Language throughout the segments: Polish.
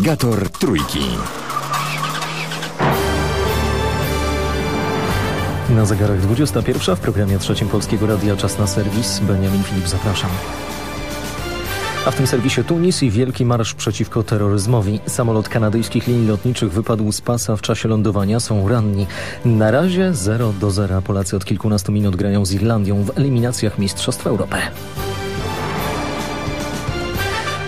Nawigator Trójki. Na zegarach 21 w programie trzecim Polskiego Radia Czas na serwis. Benjamin Filip, zapraszam. A w tym serwisie Tunis i wielki marsz przeciwko terroryzmowi. Samolot kanadyjskich linii lotniczych wypadł z pasa w czasie lądowania. Są ranni. Na razie 0 do 0. Polacy od kilkunastu minut grają z Irlandią w eliminacjach Mistrzostw Europy.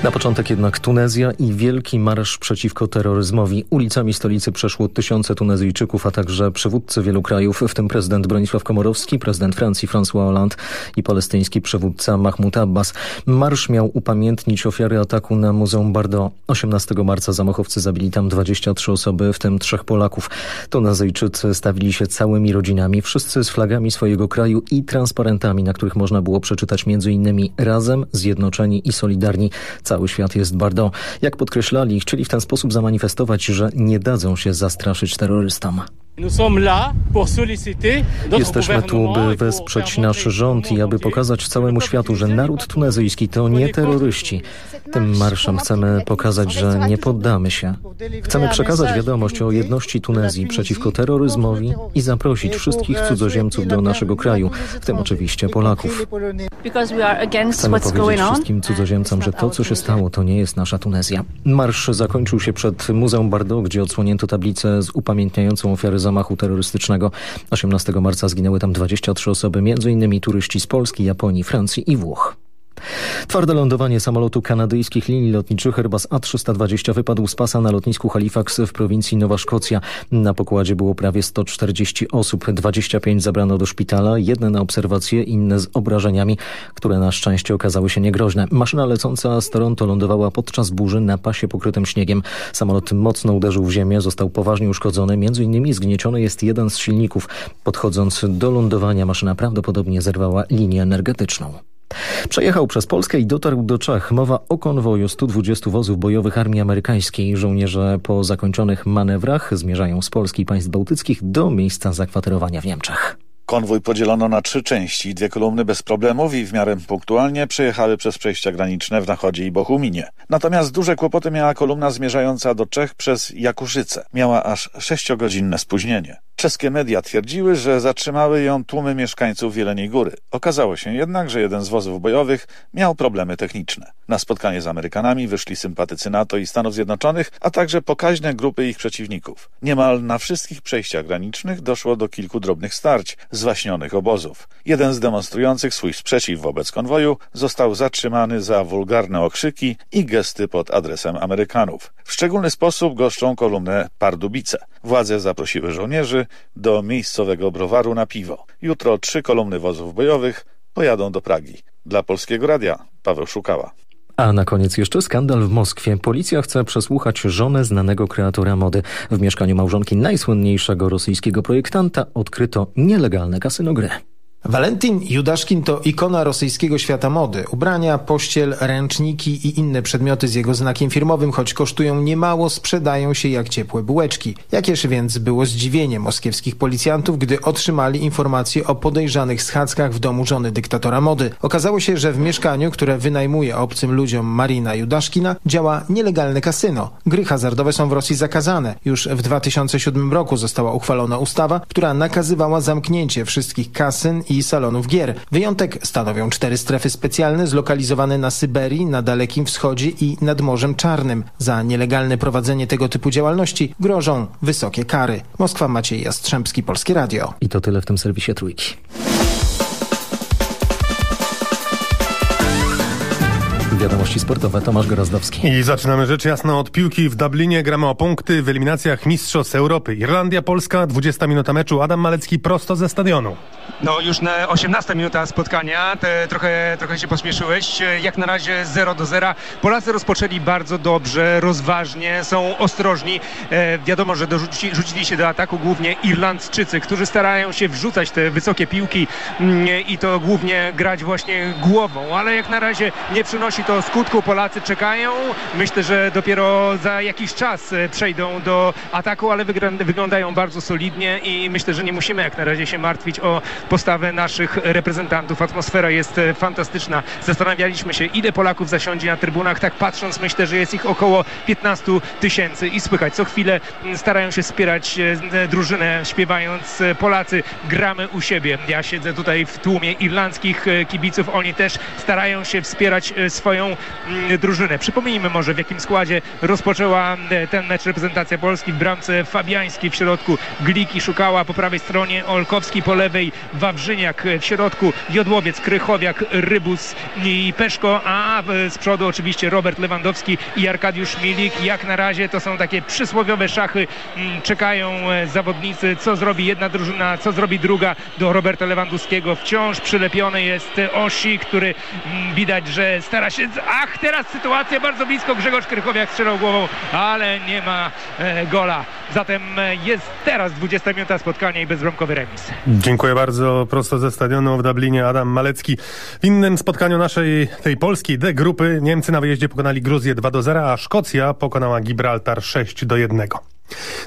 Na początek jednak Tunezja i wielki marsz przeciwko terroryzmowi. Ulicami stolicy przeszło tysiące Tunezyjczyków, a także przywódcy wielu krajów, w tym prezydent Bronisław Komorowski, prezydent Francji François Hollande i palestyński przywódca Mahmoud Abbas. Marsz miał upamiętnić ofiary ataku na Muzeum Bardo. 18 marca zamachowcy zabili tam 23 osoby, w tym trzech Polaków. Tunezyjczycy stawili się całymi rodzinami, wszyscy z flagami swojego kraju i transparentami, na których można było przeczytać m.in. razem, zjednoczeni i solidarni. Cały świat jest Bardo. Jak podkreślali, chcieli w ten sposób zamanifestować, że nie dadzą się zastraszyć terrorystom. Jesteśmy tu, by wesprzeć nasz rząd i aby pokazać całemu światu, że naród tunezyjski to nie terroryści. Tym marszem chcemy pokazać, że nie poddamy się. Chcemy przekazać wiadomość o jedności Tunezji przeciwko terroryzmowi i zaprosić wszystkich cudzoziemców do naszego kraju, w tym oczywiście Polaków. Chcemy powiedzieć wszystkim cudzoziemcom, że to, co się stało, to nie jest nasza Tunezja. Marsz zakończył się przed Muzeum Bardo, gdzie odsłonięto tablicę z upamiętniającą ofiary zamachu terrorystycznego. 18 marca zginęły tam 23 osoby, m.in. turyści z Polski, Japonii, Francji i Włoch. Twarde lądowanie samolotu kanadyjskich linii lotniczych Airbus A320 wypadł z pasa na lotnisku Halifax w prowincji Nowa Szkocja. Na pokładzie było prawie 140 osób, 25 zabrano do szpitala, jedne na obserwacje, inne z obrażeniami, które na szczęście okazały się niegroźne. Maszyna lecąca z Toronto lądowała podczas burzy na pasie pokrytym śniegiem. Samolot mocno uderzył w ziemię, został poważnie uszkodzony, między innymi zgnieciony jest jeden z silników. Podchodząc do lądowania maszyna prawdopodobnie zerwała linię energetyczną. Przejechał przez Polskę i dotarł do Czech. Mowa o konwoju 120 wozów bojowych Armii Amerykańskiej. Żołnierze po zakończonych manewrach zmierzają z Polski i państw bałtyckich do miejsca zakwaterowania w Niemczech. Konwój podzielono na trzy części. Dwie kolumny bez problemów i w miarę punktualnie przejechały przez przejścia graniczne w Nachodzie i Bochuminie. Natomiast duże kłopoty miała kolumna zmierzająca do Czech przez Jakuszyce. Miała aż sześciogodzinne spóźnienie. Czeskie media twierdziły, że zatrzymały ją tłumy mieszkańców Wieleniej Góry. Okazało się jednak, że jeden z wozów bojowych miał problemy techniczne. Na spotkanie z Amerykanami wyszli sympatycy NATO i Stanów Zjednoczonych, a także pokaźne grupy ich przeciwników. Niemal na wszystkich przejściach granicznych doszło do kilku drobnych starć, zwaśnionych obozów. Jeden z demonstrujących swój sprzeciw wobec konwoju został zatrzymany za wulgarne okrzyki i gesty pod adresem Amerykanów. W szczególny sposób goszczą kolumnę Pardubice. Władze zaprosiły żołnierzy do miejscowego browaru na piwo. Jutro trzy kolumny wozów bojowych pojadą do Pragi. Dla Polskiego Radia Paweł Szukała. A na koniec jeszcze skandal w Moskwie. Policja chce przesłuchać żonę znanego kreatora mody. W mieszkaniu małżonki najsłynniejszego rosyjskiego projektanta odkryto nielegalne kasyno gry. Walentin Judaszkin to ikona rosyjskiego świata mody. Ubrania, pościel, ręczniki i inne przedmioty z jego znakiem firmowym, choć kosztują niemało, sprzedają się jak ciepłe bułeczki. Jakież więc było zdziwienie moskiewskich policjantów, gdy otrzymali informacje o podejrzanych schadzkach w domu żony dyktatora mody. Okazało się, że w mieszkaniu, które wynajmuje obcym ludziom Marina Judaszkina, działa nielegalne kasyno. Gry hazardowe są w Rosji zakazane. Już w 2007 roku została uchwalona ustawa, która nakazywała zamknięcie wszystkich kasyn i salonów gier. Wyjątek stanowią cztery strefy specjalne zlokalizowane na Syberii, na Dalekim Wschodzie i nad Morzem Czarnym. Za nielegalne prowadzenie tego typu działalności grożą wysokie kary. Moskwa Maciej Jastrzębski, Polskie Radio. I to tyle w tym serwisie Trójki. Wiadomości sportowe, Tomasz Gorozdowski. I zaczynamy rzecz jasna od piłki. W Dublinie gramy o punkty w eliminacjach Mistrzostw Europy. Irlandia, Polska, 20 minuta meczu. Adam Malecki prosto ze stadionu. No już na 18 minuta spotkania. Te, trochę, trochę się pośmieszyłeś. Jak na razie 0 do 0. Polacy rozpoczęli bardzo dobrze, rozważnie, są ostrożni. E, wiadomo, że dorzuci, rzucili się do ataku głównie Irlandczycy, którzy starają się wrzucać te wysokie piłki mm, i to głównie grać właśnie głową, ale jak na razie nie przynosi to to skutku. Polacy czekają. Myślę, że dopiero za jakiś czas e, przejdą do ataku, ale wyglądają bardzo solidnie i myślę, że nie musimy jak na razie się martwić o postawę naszych reprezentantów. Atmosfera jest e, fantastyczna. Zastanawialiśmy się, ile Polaków zasiądzie na trybunach. Tak patrząc, myślę, że jest ich około 15 tysięcy i słychać, co chwilę starają się wspierać e, drużynę, śpiewając Polacy, gramy u siebie. Ja siedzę tutaj w tłumie irlandzkich kibiców. Oni też starają się wspierać swoją drużynę. Przypomnijmy może, w jakim składzie rozpoczęła ten mecz reprezentacja Polski w bramce Fabiański w środku, Gliki szukała po prawej stronie, Olkowski po lewej, Wawrzyniak w środku, Jodłowiec, Krychowiak, Rybus i Peszko, a z przodu oczywiście Robert Lewandowski i Arkadiusz Milik. Jak na razie to są takie przysłowiowe szachy. Mm, czekają e, zawodnicy, co zrobi jedna drużyna, co zrobi druga do Roberta Lewandowskiego. Wciąż przylepiony jest Osi, który mm, widać, że stara się... Ach, teraz sytuacja bardzo blisko. Grzegorz Krychowiak strzelał głową, ale nie ma e, gola. Zatem e, jest teraz 20 minuta spotkania i bezbramkowy remis. Dziękuję bardzo. Prosto ze stadionu w Dublinie Adam Malecki. W innym spotkaniu naszej tej polskiej D grupy Niemcy na wyjeździe pokonali Gruzję 2 do 0, a Szkocja pokonała Gibraltar 6 do 1.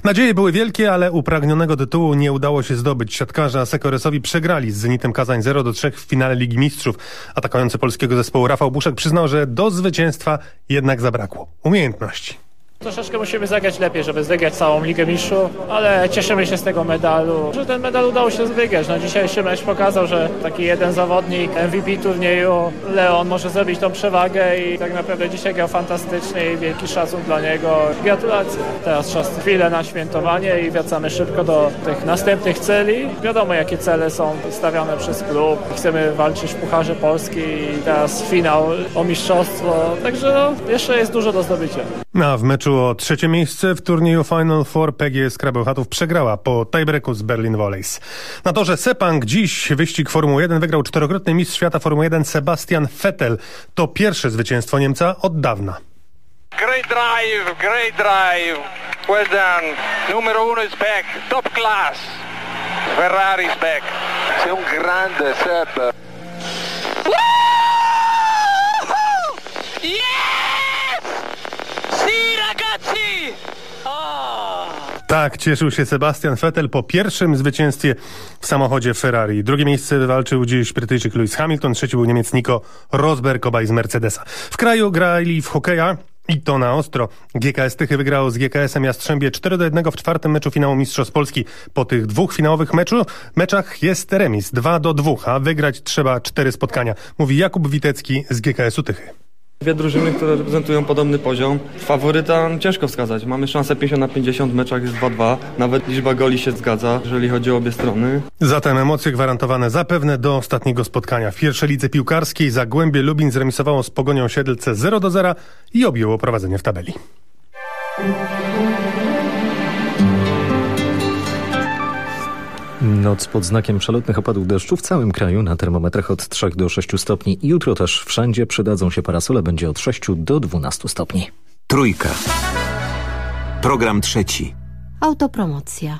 Nadzieje były wielkie, ale upragnionego tytułu nie udało się zdobyć. Siatkarze Sekoresowi przegrali z Zenitem Kazań 0 do 3 w finale Ligi Mistrzów. Atakujący polskiego zespołu Rafał Buszek przyznał, że do zwycięstwa jednak zabrakło umiejętności. Troszeczkę musimy zagrać lepiej, żeby wygrać całą Ligę Mistrzów, ale cieszymy się z tego medalu, że ten medal udało się wygrać. No, dzisiejszy mecz pokazał, że taki jeden zawodnik MVP turnieju, Leon, może zrobić tą przewagę i tak naprawdę dzisiaj grał fantastycznie i wielki szacun dla niego. Gratulacje. Teraz czas chwilę na świętowanie i wracamy szybko do tych następnych celi. Wiadomo, jakie cele są stawiane przez klub. Chcemy walczyć w Pucharze Polski i teraz finał o mistrzostwo, także no, jeszcze jest dużo do zdobycia. No, w meczu o trzecie miejsce w turnieju Final Four PGS Krabełchatów przegrała po tiebreaku z Berlin Volleys. Na torze Sepang dziś wyścig Formuły 1 wygrał czterokrotny mistrz świata Formuły 1 Sebastian Vettel. To pierwsze zwycięstwo Niemca od dawna. Great drive, great drive. Well done. Numero uno is back. Top class. Ferrari's back. Sei un grande Seb. Tak, cieszył się Sebastian Vettel po pierwszym zwycięstwie w samochodzie Ferrari. Drugie miejsce wywalczył dziś Brytyjczyk Lewis Hamilton, trzeci był Niemiec Nico Rosberg, obaj z Mercedesa. W kraju grali w hokeja i to na ostro. GKS Tychy wygrał z GKS-em Jastrzębie 4 do 1 w czwartym meczu finału Mistrzostw Polski. Po tych dwóch finałowych meczu, meczach jest remis 2 do 2, a wygrać trzeba cztery spotkania, mówi Jakub Witecki z GKS-u Tychy. Dwie drużyny, które reprezentują podobny poziom. Faworyta ciężko wskazać. Mamy szansę 50 na 50, w meczach jest 2-2. Nawet liczba goli się zgadza, jeżeli chodzi o obie strony. Zatem emocje gwarantowane zapewne do ostatniego spotkania. W pierwszej lidze piłkarskiej Zagłębie Lubin zremisowało z Pogonią Siedlce 0-0 i objęło prowadzenie w tabeli. Noc pod znakiem przelotnych opadów deszczu w całym kraju na termometrach od 3 do 6 stopni. Jutro też wszędzie przydadzą się parasole, będzie od 6 do 12 stopni. Trójka. Program trzeci. Autopromocja.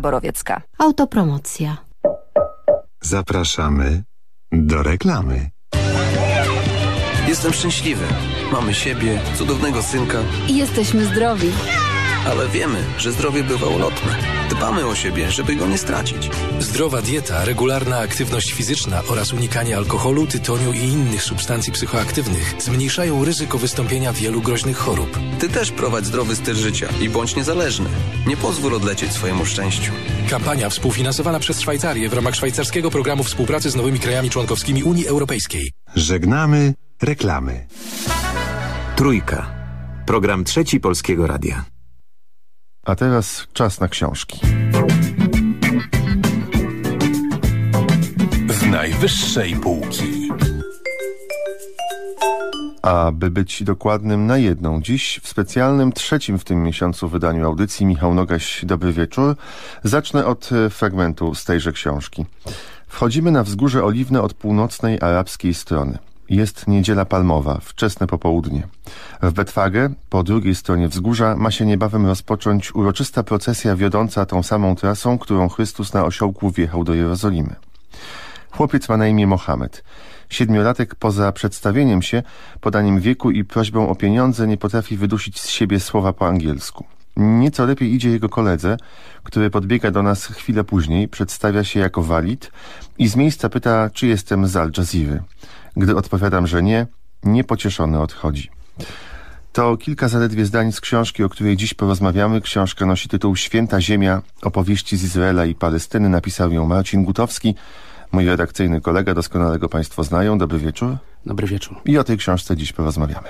Borowiecka. Autopromocja. Zapraszamy do reklamy. Jestem szczęśliwy. Mamy siebie, cudownego synka. I jesteśmy zdrowi. Ale wiemy, że zdrowie bywa ulotne. Dbamy o siebie, żeby go nie stracić. Zdrowa dieta, regularna aktywność fizyczna oraz unikanie alkoholu, tytoniu i innych substancji psychoaktywnych zmniejszają ryzyko wystąpienia wielu groźnych chorób. Ty też prowadź zdrowy styl życia i bądź niezależny. Nie pozwól odlecieć swojemu szczęściu. Kampania współfinansowana przez Szwajcarię w ramach szwajcarskiego programu współpracy z nowymi krajami członkowskimi Unii Europejskiej. Żegnamy reklamy. Trójka. Program trzeci Polskiego Radia. A teraz czas na książki. Z najwyższej półki. A by być dokładnym na jedną, dziś w specjalnym trzecim w tym miesiącu wydaniu audycji Michał Nogaś, dobry wieczór. Zacznę od e, fragmentu z tejże książki. Wchodzimy na wzgórze oliwne od północnej arabskiej strony. Jest niedziela palmowa, wczesne popołudnie. W Betwagę, po drugiej stronie wzgórza, ma się niebawem rozpocząć uroczysta procesja wiodąca tą samą trasą, którą Chrystus na osiołku wjechał do Jerozolimy. Chłopiec ma na imię Mohamed. Siedmiolatek poza przedstawieniem się, podaniem wieku i prośbą o pieniądze nie potrafi wydusić z siebie słowa po angielsku. Nieco lepiej idzie jego koledze, który podbiega do nas chwilę później, przedstawia się jako walid i z miejsca pyta, czy jestem z Al Jazeera. Gdy odpowiadam, że nie, niepocieszony odchodzi. To kilka zaledwie zdań z książki, o której dziś porozmawiamy. Książka nosi tytuł Święta Ziemia, opowieści z Izraela i Palestyny. Napisał ją Marcin Gutowski, mój redakcyjny kolega, doskonale go Państwo znają. Dobry wieczór. Dobry wieczór. I o tej książce dziś porozmawiamy.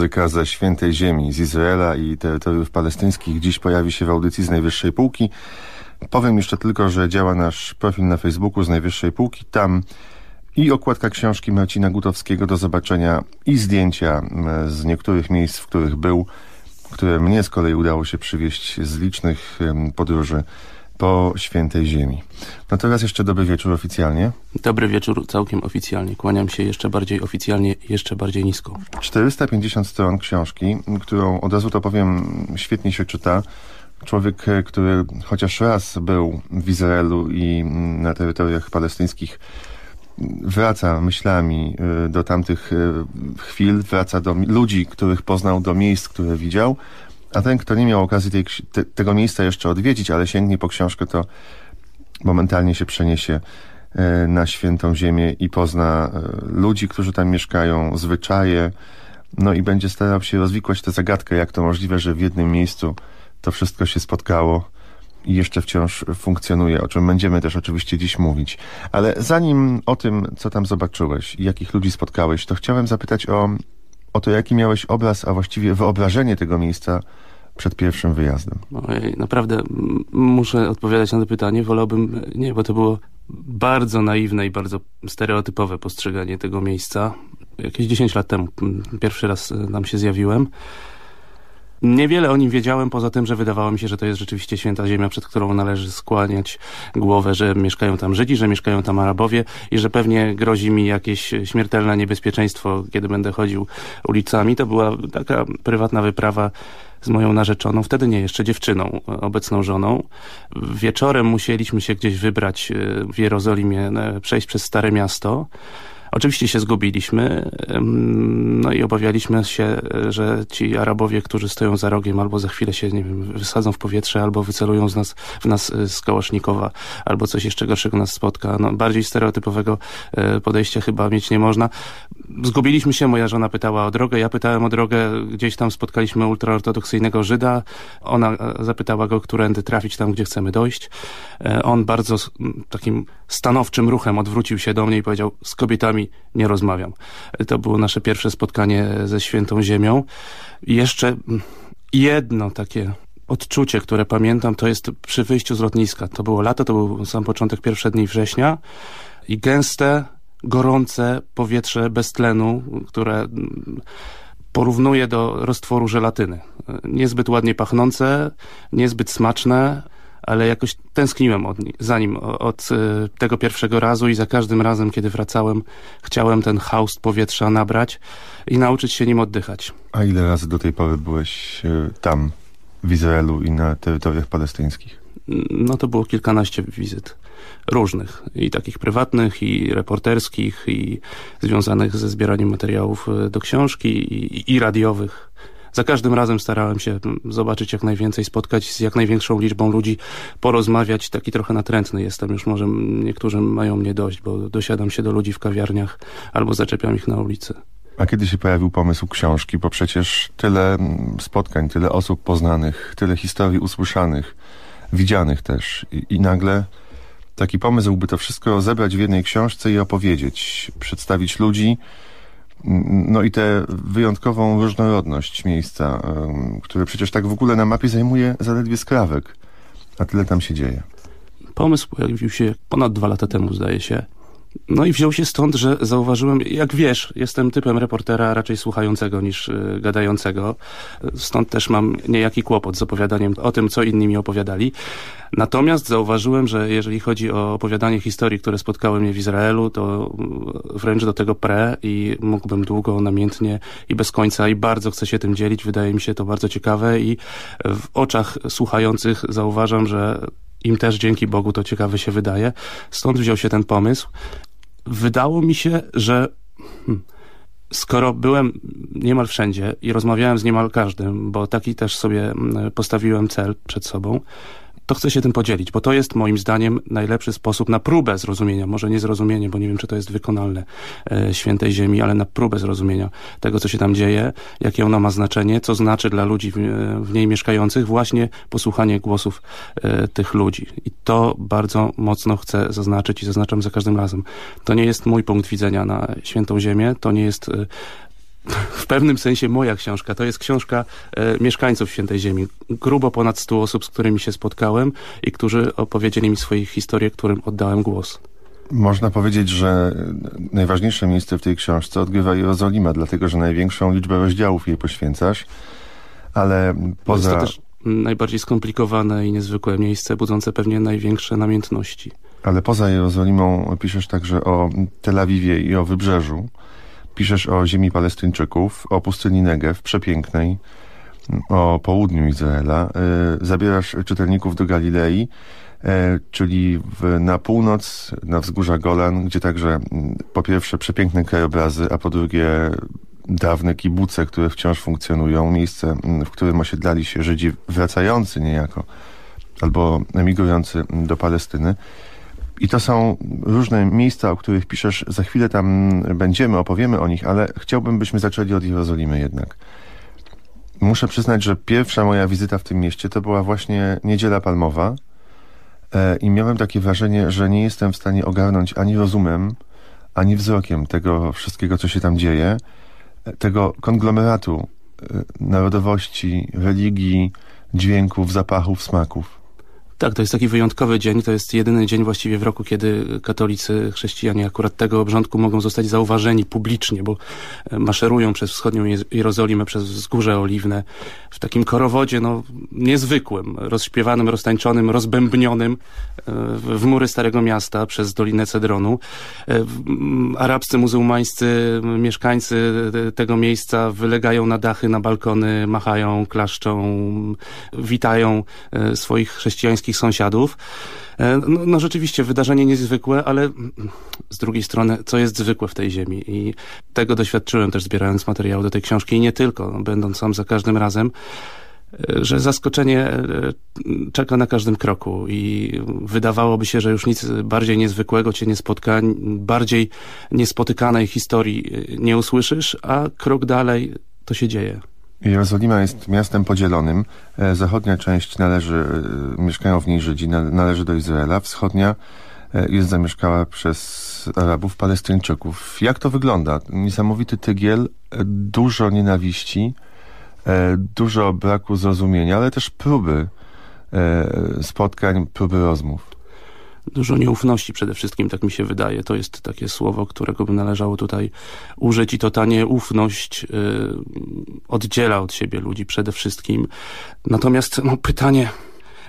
Muzyka ze świętej ziemi, z Izraela i terytoriów palestyńskich dziś pojawi się w audycji z najwyższej półki. Powiem jeszcze tylko, że działa nasz profil na Facebooku z najwyższej półki. Tam i okładka książki Marcina Gutowskiego do zobaczenia i zdjęcia z niektórych miejsc, w których był, które mnie z kolei udało się przywieźć z licznych podróży po świętej ziemi. No teraz jeszcze dobry wieczór oficjalnie. Dobry wieczór całkiem oficjalnie. Kłaniam się jeszcze bardziej oficjalnie, jeszcze bardziej nisko. 450 stron książki, którą od razu to powiem, świetnie się czyta. Człowiek, który chociaż raz był w Izraelu i na terytoriach palestyńskich, wraca myślami e, do tamtych e, chwil, wraca do ludzi, których poznał, do miejsc, które widział, a ten, kto nie miał okazji tej, te, tego miejsca jeszcze odwiedzić, ale sięgnie po książkę, to momentalnie się przeniesie na świętą ziemię i pozna ludzi, którzy tam mieszkają, zwyczaje, no i będzie starał się rozwikłać tę zagadkę, jak to możliwe, że w jednym miejscu to wszystko się spotkało i jeszcze wciąż funkcjonuje, o czym będziemy też oczywiście dziś mówić. Ale zanim o tym, co tam zobaczyłeś i jakich ludzi spotkałeś, to chciałem zapytać o, o to, jaki miałeś obraz, a właściwie wyobrażenie tego miejsca przed pierwszym wyjazdem. Ojej, naprawdę muszę odpowiadać na to pytanie. Wolałbym nie, bo to było bardzo naiwne i bardzo stereotypowe postrzeganie tego miejsca. Jakieś 10 lat temu pierwszy raz tam się zjawiłem. Niewiele o nim wiedziałem, poza tym, że wydawało mi się, że to jest rzeczywiście święta ziemia, przed którą należy skłaniać głowę, że mieszkają tam Żydzi, że mieszkają tam Arabowie i że pewnie grozi mi jakieś śmiertelne niebezpieczeństwo, kiedy będę chodził ulicami. To była taka prywatna wyprawa z moją narzeczoną, wtedy nie jeszcze dziewczyną, obecną żoną. Wieczorem musieliśmy się gdzieś wybrać w Jerozolimie, przejść przez Stare Miasto. Oczywiście się zgubiliśmy, no i obawialiśmy się, że ci Arabowie, którzy stoją za rogiem, albo za chwilę się, nie wiem, wysadzą w powietrze, albo wycelują z nas, w nas z Kałasznikowa, albo coś jeszcze gorszego nas spotka. No, bardziej stereotypowego podejścia chyba mieć nie można. Zgubiliśmy się, moja żona pytała o drogę, ja pytałem o drogę, gdzieś tam spotkaliśmy ultraortodoksyjnego Żyda, ona zapytała go, którędy trafić tam, gdzie chcemy dojść. On bardzo takim stanowczym ruchem odwrócił się do mnie i powiedział, z kobietami nie rozmawiam. To było nasze pierwsze spotkanie ze Świętą Ziemią. I jeszcze jedno takie odczucie, które pamiętam, to jest przy wyjściu z lotniska. To było lato, to był sam początek, pierwsze dni września i gęste, gorące powietrze bez tlenu, które porównuje do roztworu żelatyny. Niezbyt ładnie pachnące, niezbyt smaczne, ale jakoś tęskniłem od, za nim od y, tego pierwszego razu i za każdym razem, kiedy wracałem, chciałem ten haust powietrza nabrać i nauczyć się nim oddychać. A ile razy do tej pory byłeś y, tam, w Izraelu i na terytoriach palestyńskich? No to było kilkanaście wizyt różnych i takich prywatnych i reporterskich i związanych ze zbieraniem materiałów y, do książki i, i radiowych za każdym razem starałem się zobaczyć jak najwięcej, spotkać z jak największą liczbą ludzi, porozmawiać. Taki trochę natrętny jestem, już może niektórzy mają mnie dość, bo dosiadam się do ludzi w kawiarniach albo zaczepiam ich na ulicy. A kiedy się pojawił pomysł książki? Bo przecież tyle spotkań, tyle osób poznanych, tyle historii usłyszanych, widzianych też. I, i nagle taki pomysł, by to wszystko zebrać w jednej książce i opowiedzieć, przedstawić ludzi, no i tę wyjątkową różnorodność miejsca, które przecież tak w ogóle na mapie zajmuje zaledwie skrawek, a tyle tam się dzieje. Pomysł pojawił się ponad dwa lata temu, zdaje się. No i wziął się stąd, że zauważyłem, jak wiesz, jestem typem reportera raczej słuchającego niż y, gadającego. Stąd też mam niejaki kłopot z opowiadaniem o tym, co inni mi opowiadali. Natomiast zauważyłem, że jeżeli chodzi o opowiadanie historii, które spotkały mnie w Izraelu, to wręcz do tego pre i mógłbym długo, namiętnie i bez końca i bardzo chcę się tym dzielić. Wydaje mi się to bardzo ciekawe i w oczach słuchających zauważam, że im też dzięki Bogu to ciekawe się wydaje. Stąd wziął się ten pomysł. Wydało mi się, że hmm, skoro byłem niemal wszędzie i rozmawiałem z niemal każdym, bo taki też sobie hmm, postawiłem cel przed sobą, to chcę się tym podzielić, bo to jest moim zdaniem najlepszy sposób na próbę zrozumienia, może nie zrozumienie, bo nie wiem, czy to jest wykonalne e, świętej ziemi, ale na próbę zrozumienia tego, co się tam dzieje, jakie ona ma znaczenie, co znaczy dla ludzi w, w niej mieszkających, właśnie posłuchanie głosów e, tych ludzi. I to bardzo mocno chcę zaznaczyć i zaznaczam za każdym razem. To nie jest mój punkt widzenia na świętą ziemię, to nie jest e, w pewnym sensie moja książka. To jest książka e, mieszkańców Świętej Ziemi. Grubo ponad 100 osób, z którymi się spotkałem i którzy opowiedzieli mi swoje historie, którym oddałem głos. Można powiedzieć, że najważniejsze miejsce w tej książce odgrywa Jerozolima, dlatego że największą liczbę rozdziałów jej poświęcasz, ale poza... Jest to też najbardziej skomplikowane i niezwykłe miejsce, budzące pewnie największe namiętności. Ale poza Jerozolimą piszesz także o Tel Awiwie i o Wybrzeżu. Piszesz o ziemi Palestyńczyków, o pustyni Negev, przepięknej, o południu Izraela. E, zabierasz czytelników do Galilei, e, czyli w, na północ, na wzgórza Golan, gdzie także po pierwsze przepiękne krajobrazy, a po drugie dawne kibuce, które wciąż funkcjonują, miejsce, w którym osiedlali się Żydzi wracający niejako albo emigrujący do Palestyny. I to są różne miejsca, o których piszesz. Za chwilę tam będziemy, opowiemy o nich, ale chciałbym, byśmy zaczęli od Jerozolimy jednak. Muszę przyznać, że pierwsza moja wizyta w tym mieście to była właśnie Niedziela Palmowa e, i miałem takie wrażenie, że nie jestem w stanie ogarnąć ani rozumem, ani wzrokiem tego wszystkiego, co się tam dzieje, e, tego konglomeratu e, narodowości, religii, dźwięków, zapachów, smaków. Tak, to jest taki wyjątkowy dzień. To jest jedyny dzień właściwie w roku, kiedy katolicy, chrześcijanie akurat tego obrządku mogą zostać zauważeni publicznie, bo e, maszerują przez wschodnią Jerozolimę, przez wzgórze oliwne w takim korowodzie no, niezwykłym, rozśpiewanym, roztańczonym, rozbębnionym e, w mury Starego Miasta przez Dolinę Cedronu. E, arabscy, muzułmańscy mieszkańcy tego miejsca wylegają na dachy, na balkony, machają, klaszczą, witają swoich chrześcijańskich bliskich sąsiadów. E, no, no, rzeczywiście wydarzenie niezwykłe, ale z drugiej strony, co jest zwykłe w tej ziemi i tego doświadczyłem też zbierając materiał do tej książki i nie tylko, no, będąc sam za każdym razem, e, że zaskoczenie e, czeka na każdym kroku i wydawałoby się, że już nic bardziej niezwykłego cię nie spotka, bardziej niespotykanej historii nie usłyszysz, a krok dalej to się dzieje. Jerozolima jest miastem podzielonym. E, zachodnia część należy, e, mieszkają w niej Żydzi, należy do Izraela. Wschodnia e, jest zamieszkała przez Arabów, Palestyńczyków. Jak to wygląda? Niesamowity tygiel, dużo nienawiści, dużo braku zrozumienia, ale też próby spotkań, próby rozmów dużo nieufności przede wszystkim, tak mi się wydaje. To jest takie słowo, którego by należało tutaj użyć i to ta nieufność y, oddziela od siebie ludzi przede wszystkim. Natomiast no, pytanie,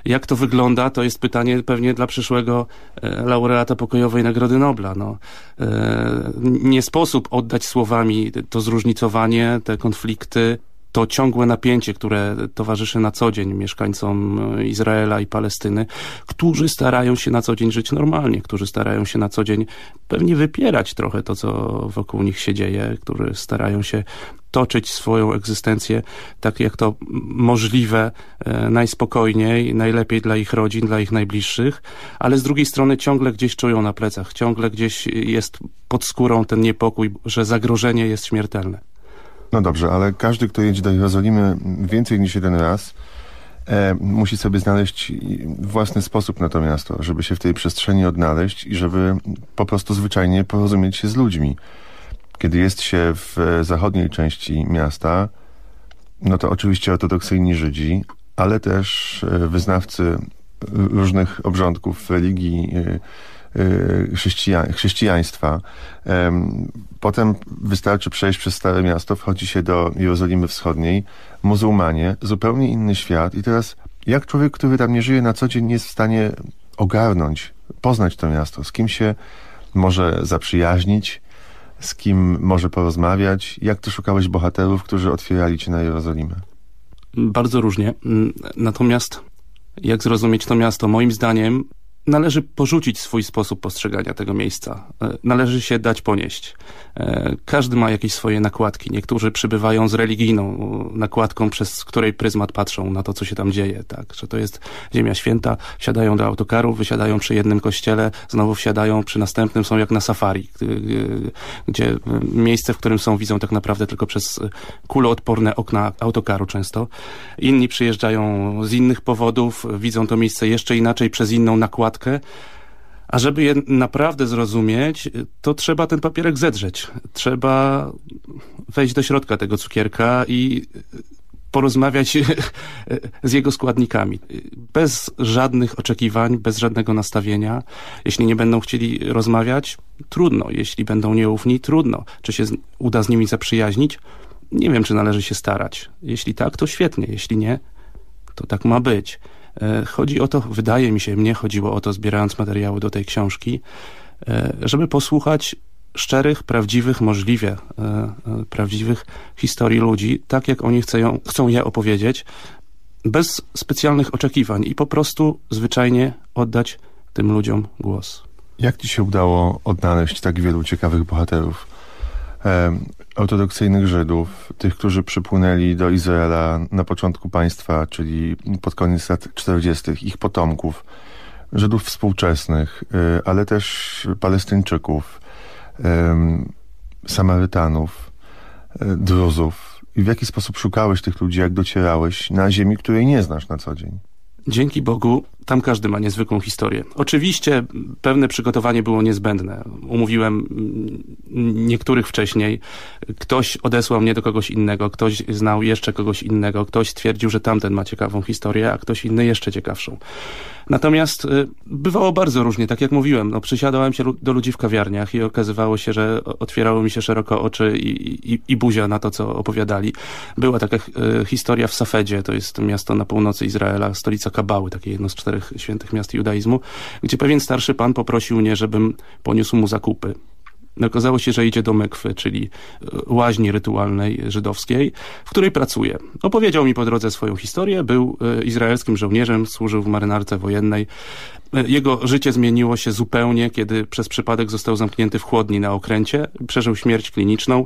jak to wygląda, to jest pytanie pewnie dla przyszłego e, laureata pokojowej Nagrody Nobla. No, e, nie sposób oddać słowami to zróżnicowanie, te konflikty, to ciągłe napięcie, które towarzyszy na co dzień mieszkańcom Izraela i Palestyny, którzy starają się na co dzień żyć normalnie, którzy starają się na co dzień pewnie wypierać trochę to, co wokół nich się dzieje, którzy starają się toczyć swoją egzystencję tak, jak to możliwe, e, najspokojniej, najlepiej dla ich rodzin, dla ich najbliższych, ale z drugiej strony ciągle gdzieś czują na plecach, ciągle gdzieś jest pod skórą ten niepokój, że zagrożenie jest śmiertelne. No dobrze, ale każdy, kto jedzie do Jerozolimy więcej niż jeden raz, e, musi sobie znaleźć własny sposób na to miasto, żeby się w tej przestrzeni odnaleźć i żeby po prostu zwyczajnie porozumieć się z ludźmi. Kiedy jest się w zachodniej części miasta, no to oczywiście ortodoksyjni Żydzi, ale też e, wyznawcy różnych obrządków religii e, chrześcija chrześcijaństwa. Potem wystarczy przejść przez Stare Miasto, wchodzi się do Jerozolimy Wschodniej, muzułmanie, zupełnie inny świat i teraz jak człowiek, który tam nie żyje na co dzień jest w stanie ogarnąć, poznać to miasto, z kim się może zaprzyjaźnić, z kim może porozmawiać, jak ty szukałeś bohaterów, którzy otwierali cię na Jerozolimę? Bardzo różnie. Natomiast jak zrozumieć to miasto? Moim zdaniem należy porzucić swój sposób postrzegania tego miejsca. E, należy się dać ponieść. E, każdy ma jakieś swoje nakładki. Niektórzy przybywają z religijną nakładką, przez której pryzmat patrzą na to, co się tam dzieje. Tak? Że to jest Ziemia Święta, wsiadają do autokaru, wysiadają przy jednym kościele, znowu wsiadają przy następnym, są jak na safari, gdzie miejsce, w którym są, widzą tak naprawdę tylko przez kuloodporne okna autokaru często. Inni przyjeżdżają z innych powodów, widzą to miejsce jeszcze inaczej przez inną nakładkę, a żeby je naprawdę zrozumieć, to trzeba ten papierek zedrzeć. Trzeba wejść do środka tego cukierka i porozmawiać z jego składnikami. Bez żadnych oczekiwań, bez żadnego nastawienia. Jeśli nie będą chcieli rozmawiać, trudno. Jeśli będą nieufni, trudno. Czy się uda z nimi zaprzyjaźnić? Nie wiem, czy należy się starać. Jeśli tak, to świetnie. Jeśli nie, to tak ma być. E, chodzi o to, wydaje mi się, mnie chodziło o to, zbierając materiały do tej książki, e, żeby posłuchać szczerych, prawdziwych, możliwie e, prawdziwych historii ludzi, tak jak oni chcą, chcą je opowiedzieć, bez specjalnych oczekiwań i po prostu zwyczajnie oddać tym ludziom głos. Jak ci się udało odnaleźć tak wielu ciekawych bohaterów? Ortodoksyjnych Żydów, tych, którzy przypłynęli do Izraela na początku państwa, czyli pod koniec lat 40., ich potomków, Żydów współczesnych, e, ale też Palestyńczyków, Samarytanów, e, Druzów. I w jaki sposób szukałeś tych ludzi, jak docierałeś na ziemi, której nie znasz na co dzień? Dzięki Bogu, tam każdy ma niezwykłą historię. Oczywiście pewne przygotowanie było niezbędne. Umówiłem niektórych wcześniej. Ktoś odesłał mnie do kogoś innego, ktoś znał jeszcze kogoś innego, ktoś stwierdził, że tamten ma ciekawą historię, a ktoś inny jeszcze ciekawszą. Natomiast y, bywało bardzo różnie, tak jak mówiłem. No, przysiadałem się do ludzi w kawiarniach i okazywało się, że otwierały mi się szeroko oczy i, i, i buzia na to, co opowiadali. Była taka y, historia w Safedzie, to jest miasto na północy Izraela, stolica Kabały, takie jedno z czterech świętych miast judaizmu, gdzie pewien starszy pan poprosił mnie, żebym poniósł mu zakupy. Okazało się, że idzie do Mekwy, czyli e, łaźni rytualnej żydowskiej, w której pracuje. Opowiedział mi po drodze swoją historię, był e, izraelskim żołnierzem, służył w marynarce wojennej. E, jego życie zmieniło się zupełnie, kiedy przez przypadek został zamknięty w chłodni na okręcie, przeżył śmierć kliniczną,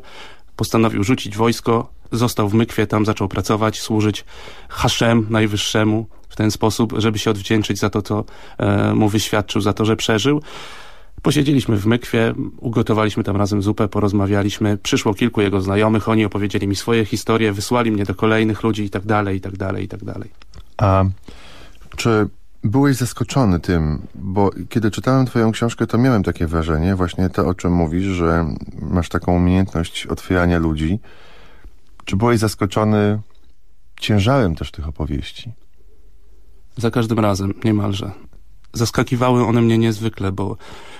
postanowił rzucić wojsko, został w Mykwie, tam zaczął pracować, służyć Haszem, najwyższemu, w ten sposób, żeby się odwdzięczyć za to, co mu wyświadczył, za to, że przeżył. Posiedzieliśmy w Mykwie, ugotowaliśmy tam razem zupę, porozmawialiśmy. Przyszło kilku jego znajomych, oni opowiedzieli mi swoje historie, wysłali mnie do kolejnych ludzi i tak dalej, i tak dalej, i tak dalej. A czy byłeś zaskoczony tym, bo kiedy czytałem twoją książkę, to miałem takie wrażenie, właśnie to, o czym mówisz, że masz taką umiejętność otwierania ludzi. Czy byłeś zaskoczony ciężarem też tych opowieści? Za każdym razem, niemalże zaskakiwały one mnie niezwykle, bo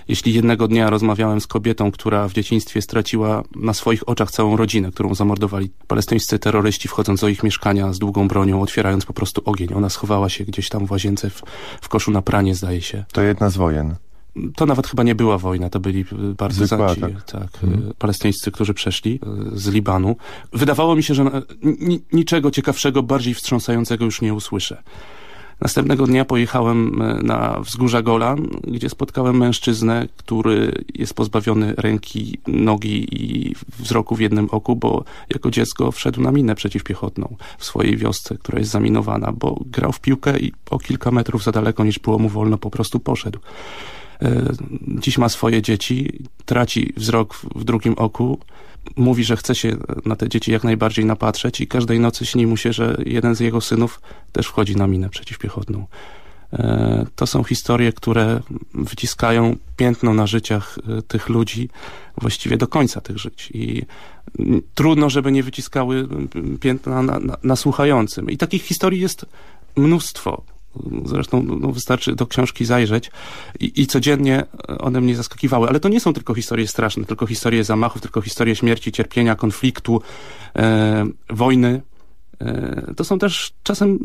jeśli jednego dnia rozmawiałem z kobietą, która w dzieciństwie straciła na swoich oczach całą rodzinę, którą zamordowali palestyńscy terroryści, wchodząc do ich mieszkania z długą bronią, otwierając po prostu ogień. Ona schowała się gdzieś tam w łazience, w, w koszu na pranie, zdaje się. To jedna z wojen. To nawet chyba nie była wojna, to byli partyzanci, tak, tak hmm. palestyńscy, którzy przeszli e, z Libanu. Wydawało mi się, że niczego ciekawszego, bardziej wstrząsającego już nie usłyszę. Następnego dnia pojechałem e, na wzgórza Golan, gdzie spotkałem mężczyznę, który jest pozbawiony ręki, nogi i wzroku w jednym oku, bo jako dziecko wszedł na minę przeciwpiechotną w swojej wiosce, która jest zaminowana, bo grał w piłkę i o kilka metrów za daleko niż było mu wolno po prostu poszedł. E, dziś ma swoje dzieci, traci wzrok w drugim oku, mówi, że chce się na te dzieci jak najbardziej napatrzeć i każdej nocy śni mu się, że jeden z jego synów też wchodzi na minę przeciwpiechotną. E, to są historie, które wyciskają piętno na życiach e, tych ludzi właściwie do końca tych żyć. I trudno, żeby nie wyciskały piętna na, na, na słuchającym. I takich historii jest mnóstwo. Zresztą no, wystarczy do książki zajrzeć I, i codziennie one mnie zaskakiwały. Ale to nie są tylko historie straszne, tylko historie zamachów, tylko historie śmierci, cierpienia, konfliktu, e, wojny. E, to są też czasem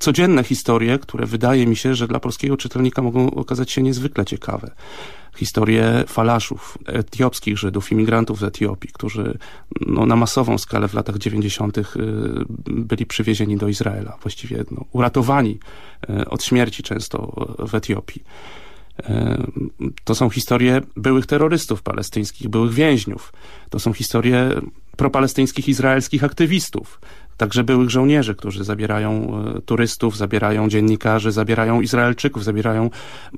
codzienne historie, które wydaje mi się, że dla polskiego czytelnika mogą okazać się niezwykle ciekawe historię falaszów, etiopskich Żydów, imigrantów z Etiopii, którzy no, na masową skalę w latach 90. Y, byli przywiezieni do Izraela, właściwie no, uratowani y, od śmierci często w Etiopii. Y, to są historie byłych terrorystów palestyńskich, byłych więźniów. To są historie propalestyńskich izraelskich aktywistów, także byłych żołnierzy, którzy zabierają e, turystów, zabierają dziennikarzy, zabierają Izraelczyków, zabierają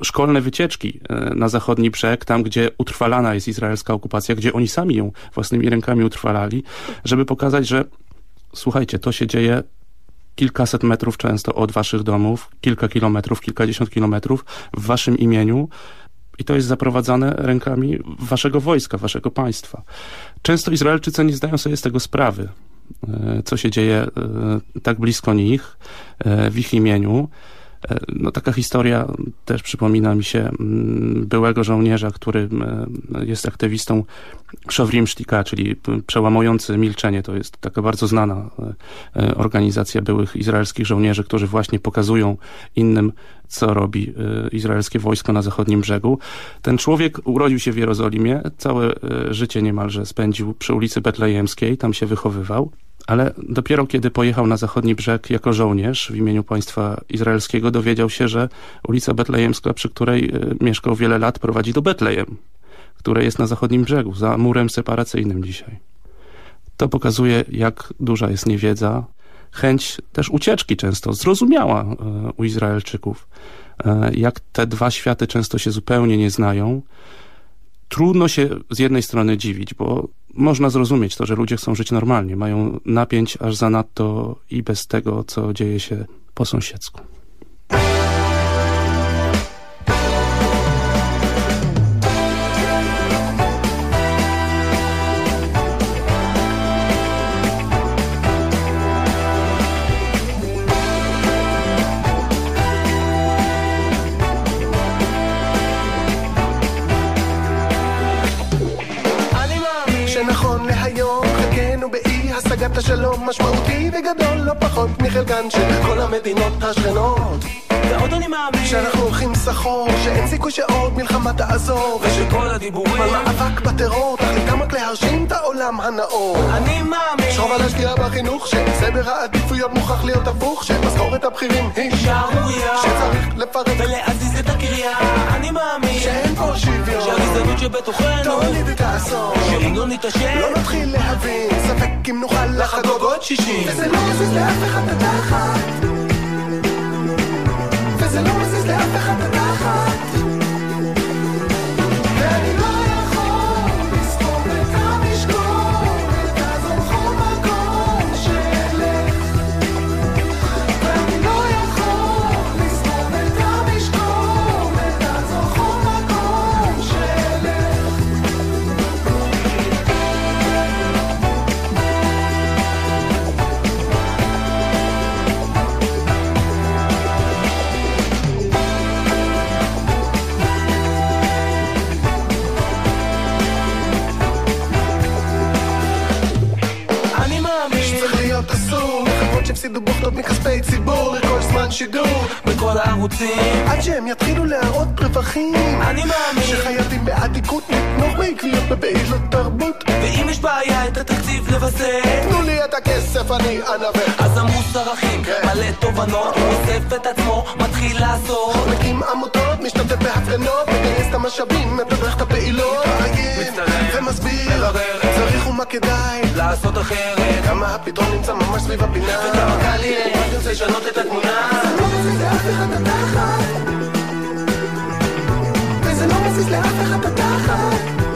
szkolne wycieczki e, na zachodni brzeg, tam gdzie utrwalana jest izraelska okupacja, gdzie oni sami ją własnymi rękami utrwalali, żeby pokazać, że słuchajcie, to się dzieje kilkaset metrów często od waszych domów, kilka kilometrów, kilkadziesiąt kilometrów w waszym imieniu i to jest zaprowadzane rękami waszego wojska, waszego państwa. Często Izraelczycy nie zdają sobie z tego sprawy, co się dzieje e, tak blisko nich, e, w ich imieniu. E, no taka historia też przypomina mi się mm, byłego żołnierza, który e, jest aktywistą Szowrimsztika, czyli przełamujący milczenie. To jest taka bardzo znana e, organizacja byłych izraelskich żołnierzy, którzy właśnie pokazują innym, co robi izraelskie wojsko na zachodnim brzegu. Ten człowiek urodził się w Jerozolimie, całe życie niemalże spędził przy ulicy Betlejemskiej, tam się wychowywał. Ale dopiero kiedy pojechał na zachodni brzeg jako żołnierz w imieniu państwa izraelskiego, dowiedział się, że ulica Betlejemska, przy której e, mieszkał wiele lat, prowadzi do Betlejem, które jest na zachodnim brzegu, za murem separacyjnym dzisiaj. To pokazuje, jak duża jest niewiedza, chęć też ucieczki często, zrozumiała e, u Izraelczyków. E, jak te dwa światy często się zupełnie nie znają. Trudno się z jednej strony dziwić, bo można zrozumieć to, że ludzie chcą żyć normalnie, mają napięć aż zanadto i bez tego, co dzieje się po sąsiedzku. השלום משמעותי וגדול לא פחות מחלקן של כל המדינות השכנות ועוד אני מאמין. שאנחנו הולכים סחור שאין סיכוי שעוד מלחמה תעזור ושכל הדיבורים על מאבק בטרור תכליתם רק להרשים את העולם הנאור. אני מאמין. שרוב על השקיעה בחינוך שסדר העדיפויות מוכרח להיות הפוך שמשכורת הבכירים היא שערורייה. שצריך לפרק ולהזיז את הקריה. אני מאמין שאין פה שוויון. שהגזענות שבתוכנו תוליד את האסון. שאם לא נתעשת לא נתחיל להבין ספק אם נוכל לחגוג עוד שישים. וזה לא מזיז לאף אחד את התחת וזה לא מזיז לאף אחד את בוכטות מכספי ציבור לרכוש זמן שידור בכל הערוצים. עד שהם יתחילו להראות רווחים. אני מאמין שחייבים בעתיקות לתמוך בעקביות בפעילות תרבות. ואם יש בעיה את התקציב לבסס תנו לי את הכסף אני אנווה. אז המוסר אחים מלא תובנות הוא אוסף את עצמו מתחיל לעשות. מקים עמותות משתתף בהפגנות מגייס את המשאבים מתדרך את הפעילות. מצטלם ומסביר ומה כדאי לעשות אחרת. כמה הפתרון נמצא ממש סביב הפינה. וכמה קל אני רוצה לשנות את התמונה. זה לא מזיז לאף אחד את התחת. וזה לא מזיז לאף אחד את התחת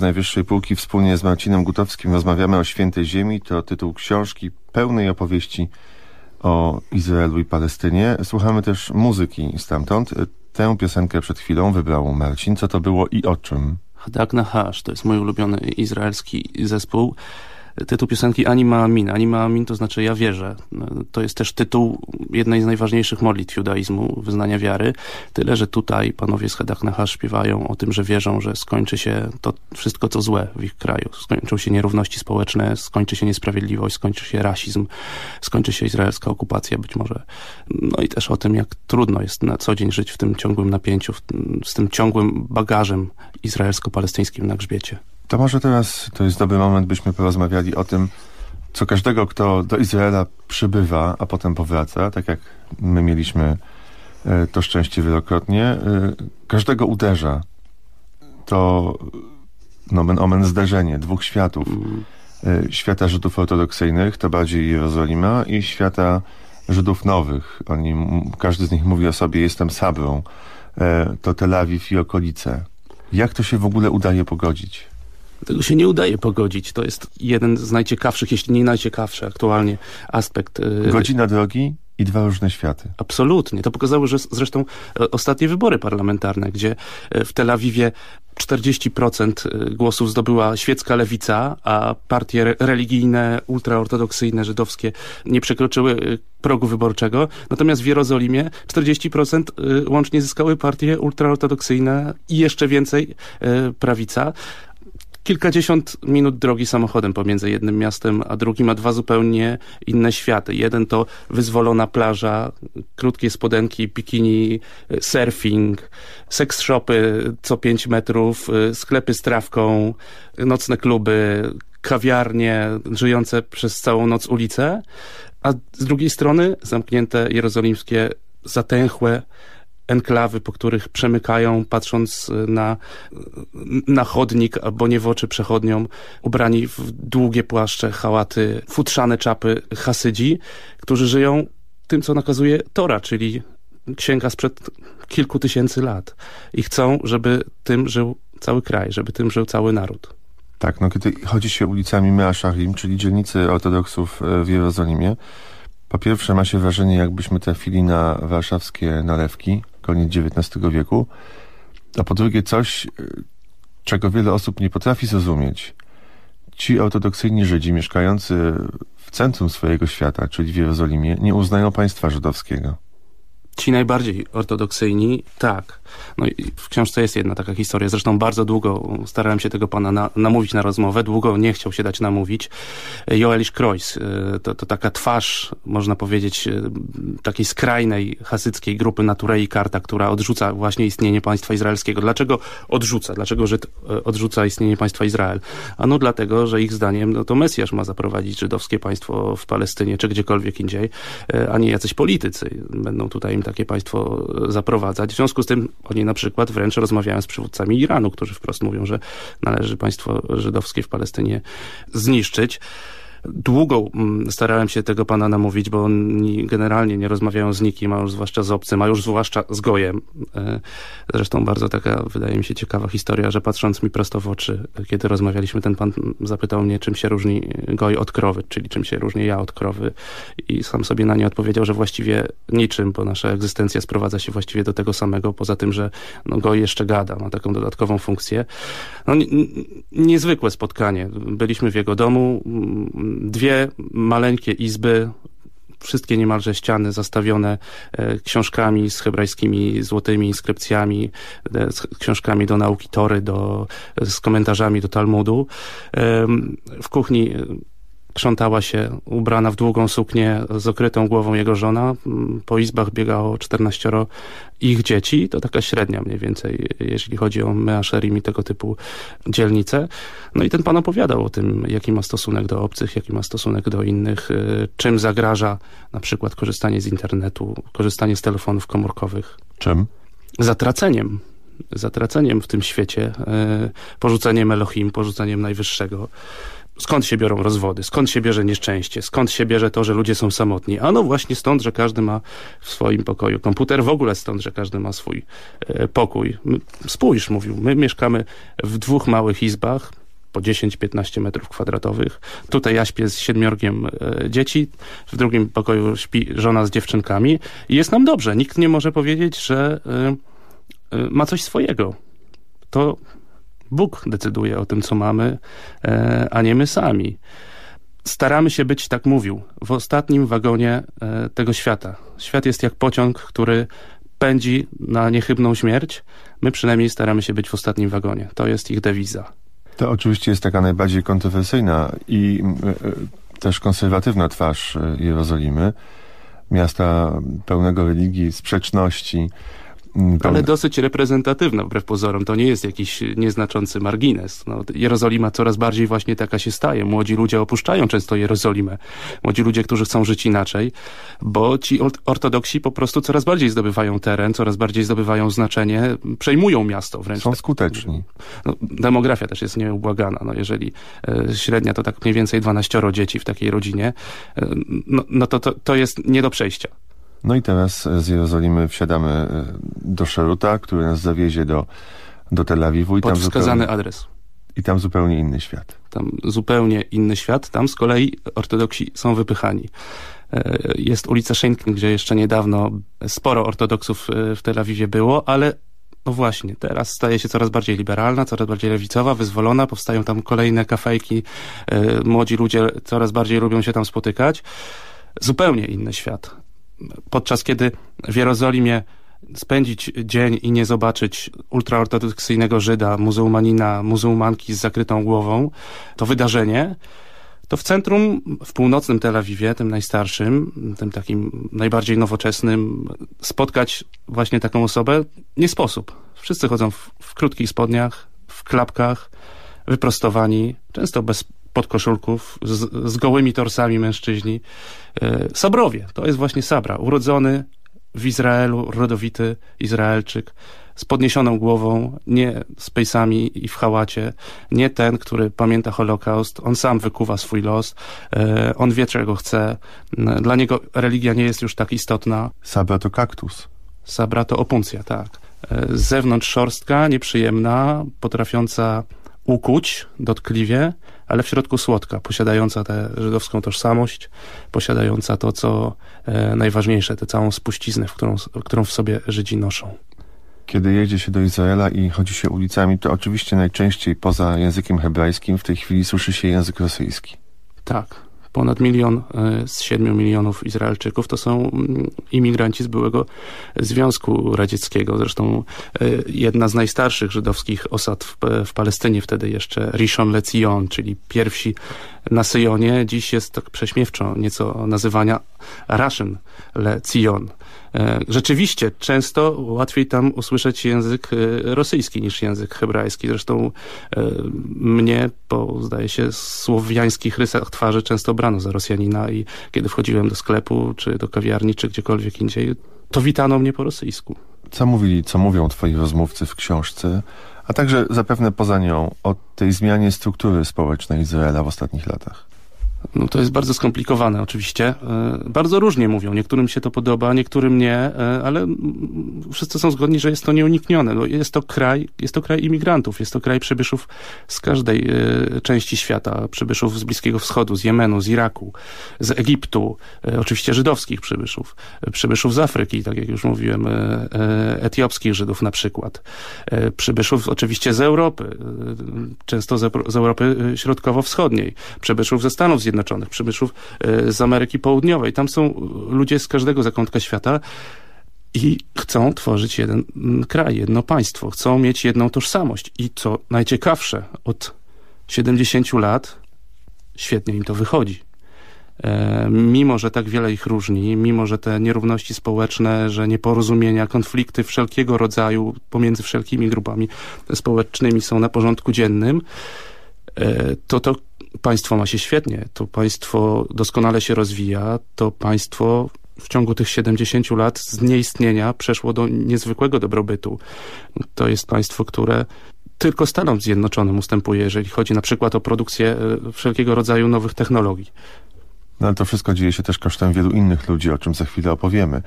najwyższej półki wspólnie z Marcinem Gutowskim rozmawiamy o Świętej Ziemi. To tytuł książki pełnej opowieści o Izraelu i Palestynie. Słuchamy też muzyki stamtąd. Tę piosenkę przed chwilą wybrał Marcin. Co to było i o czym? Hadak Nahash to jest mój ulubiony izraelski zespół. Tytuł piosenki Anima Amin. Anima Amin to znaczy ja wierzę. To jest też tytuł jednej z najważniejszych modlitw judaizmu, wyznania wiary. Tyle, że tutaj panowie z Hedach śpiewają o tym, że wierzą, że skończy się to wszystko, co złe w ich kraju. Skończą się nierówności społeczne, skończy się niesprawiedliwość, skończy się rasizm, skończy się izraelska okupacja być może. No i też o tym, jak trudno jest na co dzień żyć w tym ciągłym napięciu, z tym ciągłym bagażem izraelsko-palestyńskim na grzbiecie. To może teraz to jest dobry moment, byśmy porozmawiali o tym, co każdego, kto do Izraela przybywa, a potem powraca, tak jak my mieliśmy e, to szczęście wielokrotnie, e, każdego uderza to nomen omen zdarzenie dwóch światów. E, świata Żydów ortodoksyjnych, to bardziej Jerozolima i świata Żydów nowych. Oni, każdy z nich mówi o sobie, jestem Sabrą. To Tel Awiw i okolice. Jak to się w ogóle udaje pogodzić? Tego się nie udaje pogodzić. To jest jeden z najciekawszych, jeśli nie najciekawszy aktualnie aspekt. Godzina drogi i dwa różne światy. Absolutnie. To pokazały że zresztą ostatnie wybory parlamentarne, gdzie w Tel Awiwie 40% głosów zdobyła świecka lewica, a partie religijne, ultraortodoksyjne, żydowskie nie przekroczyły progu wyborczego. Natomiast w Jerozolimie 40% łącznie zyskały partie ultraortodoksyjne i jeszcze więcej prawica kilkadziesiąt minut drogi samochodem pomiędzy jednym miastem a drugim, a dwa zupełnie inne światy. Jeden to wyzwolona plaża, krótkie spodenki, bikini, surfing, seks shopy co pięć metrów, sklepy z trawką, nocne kluby, kawiarnie, żyjące przez całą noc ulice, a z drugiej strony zamknięte jerozolimskie, zatęchłe enklawy, po których przemykają, patrząc na, na chodnik albo nie w oczy przechodniom, ubrani w długie płaszcze, hałaty, futrzane czapy hasydzi, którzy żyją tym, co nakazuje Tora, czyli księga sprzed kilku tysięcy lat. I chcą, żeby tym żył cały kraj, żeby tym żył cały naród. Tak, no kiedy chodzi się ulicami Mea czyli dzielnicy ortodoksów w Jerozolimie, po pierwsze ma się wrażenie, jakbyśmy trafili na warszawskie nalewki, koniec XIX wieku, a po drugie coś, czego wiele osób nie potrafi zrozumieć. Ci ortodoksyjni Żydzi mieszkający w centrum swojego świata, czyli w Jerozolimie, nie uznają państwa żydowskiego. Ci najbardziej ortodoksyjni, tak. No i w książce jest jedna taka historia. Zresztą bardzo długo starałem się tego pana na, namówić na rozmowę. Długo nie chciał się dać namówić. Joelisz Kreuz, to, to taka twarz, można powiedzieć, takiej skrajnej hasyckiej grupy Naturei Karta, która odrzuca właśnie istnienie państwa izraelskiego. Dlaczego odrzuca? Dlaczego Żyd odrzuca istnienie państwa Izrael? Ano dlatego, że ich zdaniem no, to Mesjasz ma zaprowadzić żydowskie państwo w Palestynie czy gdziekolwiek indziej, a nie jacyś politycy. Będą tutaj im takie państwo zaprowadzać. W związku z tym oni na przykład wręcz rozmawiają z przywódcami Iranu, którzy wprost mówią, że należy państwo żydowskie w Palestynie zniszczyć. Długo starałem się tego pana namówić, bo oni generalnie nie rozmawiają z nikim, a już zwłaszcza z obcym, a już zwłaszcza z gojem. Zresztą bardzo taka, wydaje mi się, ciekawa historia, że patrząc mi prosto w oczy, kiedy rozmawialiśmy, ten pan zapytał mnie, czym się różni goj od krowy, czyli czym się różni ja od krowy. I sam sobie na nie odpowiedział, że właściwie niczym, bo nasza egzystencja sprowadza się właściwie do tego samego, poza tym, że no, goj jeszcze gada, ma taką dodatkową funkcję. No, niezwykłe spotkanie. Byliśmy w jego domu, dwie maleńkie izby, wszystkie niemalże ściany zastawione e, książkami z hebrajskimi złotymi inskrypcjami, e, książkami do nauki Tory, do, z komentarzami do Talmudu. W kuchni krzątała się ubrana w długą suknię z okrytą głową jego żona. Po izbach biegało 14 ich dzieci. To taka średnia mniej więcej, jeśli chodzi o measzerim i tego typu dzielnice. No i ten pan opowiadał o tym, jaki ma stosunek do obcych, jaki ma stosunek do innych, czym zagraża na przykład korzystanie z internetu, korzystanie z telefonów komórkowych. Czym? Zatraceniem zatraceniem w tym świecie, porzuceniem Elohim, porzuceniem Najwyższego skąd się biorą rozwody, skąd się bierze nieszczęście, skąd się bierze to, że ludzie są samotni. A no właśnie stąd, że każdy ma w swoim pokoju komputer, w ogóle stąd, że każdy ma swój e, pokój. Spójrz, mówił, my mieszkamy w dwóch małych izbach, po 10-15 metrów kwadratowych. Tutaj ja śpię z siedmiorgiem e, dzieci, w drugim pokoju śpi żona z dziewczynkami i jest nam dobrze. Nikt nie może powiedzieć, że e, e, ma coś swojego. To Bóg decyduje o tym, co mamy, e, a nie my sami. Staramy się być, tak mówił, w ostatnim wagonie e, tego świata. Świat jest jak pociąg, który pędzi na niechybną śmierć. My przynajmniej staramy się być w ostatnim wagonie. To jest ich dewiza. To oczywiście jest taka najbardziej kontrowersyjna i y, też konserwatywna twarz Jerozolimy. Miasta pełnego religii, sprzeczności, Mm, Ale dosyć reprezentatywna wbrew pozorom. To nie jest jakiś nieznaczący margines. No, Jerozolima coraz bardziej właśnie taka się staje. Młodzi ludzie opuszczają często Jerozolimę. Młodzi ludzie, którzy chcą żyć inaczej, bo ci ortodoksi po prostu coraz bardziej zdobywają teren, coraz bardziej zdobywają znaczenie, przejmują miasto wręcz. Są skuteczni. No, demografia też jest nieubłagana. No, jeżeli e, średnia to tak mniej więcej 12 dzieci w takiej rodzinie, e, no, no to, to, to jest nie do przejścia. No i teraz z Jerozolimy wsiadamy e, do Szeruta, który nas zawiezie do, do Tel Awiwu. I Pod tam wskazany zupełnie, adres. I tam zupełnie inny świat. Tam zupełnie inny świat. Tam z kolei ortodoksi są wypychani. E, jest ulica Schenken, gdzie jeszcze niedawno sporo ortodoksów e, w Tel Awiwie było, ale no właśnie, teraz staje się coraz bardziej liberalna, coraz bardziej lewicowa, wyzwolona, powstają tam kolejne kafejki, młodzi ludzie coraz bardziej lubią się tam spotykać. Zupełnie inny świat podczas kiedy w Jerozolimie spędzić dzień i nie zobaczyć ultraortodoksyjnego Żyda, muzułmanina, muzułmanki z zakrytą głową, to wydarzenie, to w centrum, w północnym Tel Awiwie, tym najstarszym, tym takim najbardziej nowoczesnym, spotkać właśnie taką osobę nie sposób. Wszyscy chodzą w, w krótkich spodniach, w klapkach, wyprostowani, często bez podkoszulków z, z gołymi torsami mężczyźni. E, Sabrowie, to jest właśnie Sabra, urodzony w Izraelu, rodowity Izraelczyk, z podniesioną głową, nie z pejsami i w hałacie, nie ten, który pamięta Holokaust, on sam wykuwa swój los, e, on wie czego chce, dla niego religia nie jest już tak istotna. Sabra to kaktus. Sabra to opuncja, tak. E, z zewnątrz szorstka, nieprzyjemna, potrafiąca ukuć dotkliwie, ale w środku słodka, posiadająca tę żydowską tożsamość, posiadająca to, co e, najważniejsze, tę całą spuściznę, w którą, którą w sobie Żydzi noszą. Kiedy jedzie się do Izraela i chodzi się ulicami, to oczywiście najczęściej poza językiem hebrajskim w tej chwili słyszy się język rosyjski. Tak, ponad milion e, z siedmiu milionów Izraelczyków to są mm, imigranci z byłego Związku Radzieckiego. Zresztą e, jedna z najstarszych żydowskich osad w, w Palestynie wtedy jeszcze, Rishon LeZion, czyli pierwsi na Syjonie, dziś jest tak prześmiewczo nieco nazywania Rashyn LeZion. E, rzeczywiście, często łatwiej tam usłyszeć język e, rosyjski niż język hebrajski. Zresztą e, mnie po, zdaje się, słowiańskich rysach twarzy często brano za Rosjanina i kiedy wchodziłem do sklepu, czy do kawiarni, czy gdziekolwiek indziej, to witano mnie po rosyjsku. Co mówili, co mówią twoi rozmówcy w książce, a także zapewne poza nią o tej zmianie struktury społecznej Izraela w ostatnich latach? No to jest bardzo skomplikowane oczywiście. E, bardzo różnie mówią. Niektórym się to podoba, niektórym nie, e, ale wszyscy są zgodni, że jest to nieuniknione. No, jest to kraj, jest to kraj imigrantów, jest to kraj przybyszów z każdej e, części świata. Przybyszów z Bliskiego Wschodu, z Jemenu, z Iraku, z Egiptu, oczywiście żydowskich przybyszów, przybyszów z Afryki, tak jak już mówiłem, etiopskich Żydów na przykład. Przybyszów oczywiście z Europy, często z Europy Środkowo-Wschodniej, przybyszów ze Stanów Zjednoczonych, Zjednoczonych, przybyszów e, z Ameryki Południowej. Tam są ludzie z każdego zakątka świata i chcą tworzyć jeden kraj, jedno państwo. Chcą mieć jedną tożsamość. I co najciekawsze, od 70 lat świetnie im to wychodzi. E, mimo, że tak wiele ich różni, mimo, że te nierówności społeczne, że nieporozumienia, konflikty wszelkiego rodzaju pomiędzy wszelkimi grupami społecznymi są na porządku dziennym, e, to to państwo ma się świetnie, to państwo doskonale się rozwija, to państwo w ciągu tych 70 lat z nieistnienia przeszło do niezwykłego dobrobytu. To jest państwo, które tylko Stanom Zjednoczonym ustępuje, jeżeli chodzi na przykład o produkcję e, wszelkiego rodzaju nowych technologii. No ale to wszystko dzieje się też kosztem wielu innych ludzi, o czym za chwilę opowiemy.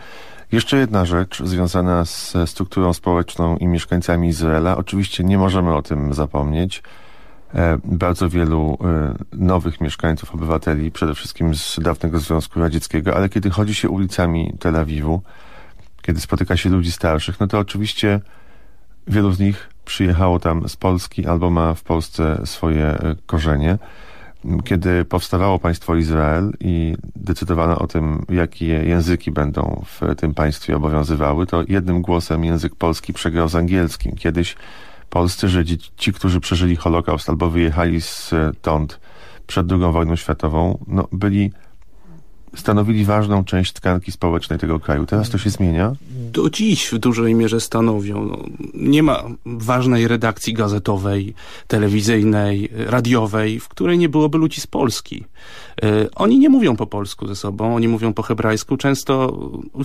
Jeszcze jedna rzecz związana z strukturą społeczną i mieszkańcami Izraela. Oczywiście nie możemy o tym zapomnieć. E, bardzo wielu e, nowych mieszkańców, obywateli, przede wszystkim z dawnego Związku Radzieckiego, ale kiedy chodzi się ulicami Tel Awiwu, kiedy spotyka się ludzi starszych, no to oczywiście wielu z nich przyjechało tam z Polski albo ma w Polsce swoje e, korzenie. Kiedy powstawało państwo Izrael i decydowano o tym, jakie języki będą w tym państwie obowiązywały, to jednym głosem język polski przegrał z angielskim. Kiedyś polscy Żydzi, ci, którzy przeżyli Holokaust albo wyjechali stąd przed II wojną światową, no, byli stanowili ważną część tkanki społecznej tego kraju. Teraz to się zmienia? Do dziś w dużej mierze stanowią. No, nie ma ważnej redakcji gazetowej, telewizyjnej, radiowej, w której nie byłoby ludzi z Polski. E, oni nie mówią po polsku ze sobą, oni mówią po hebrajsku. Często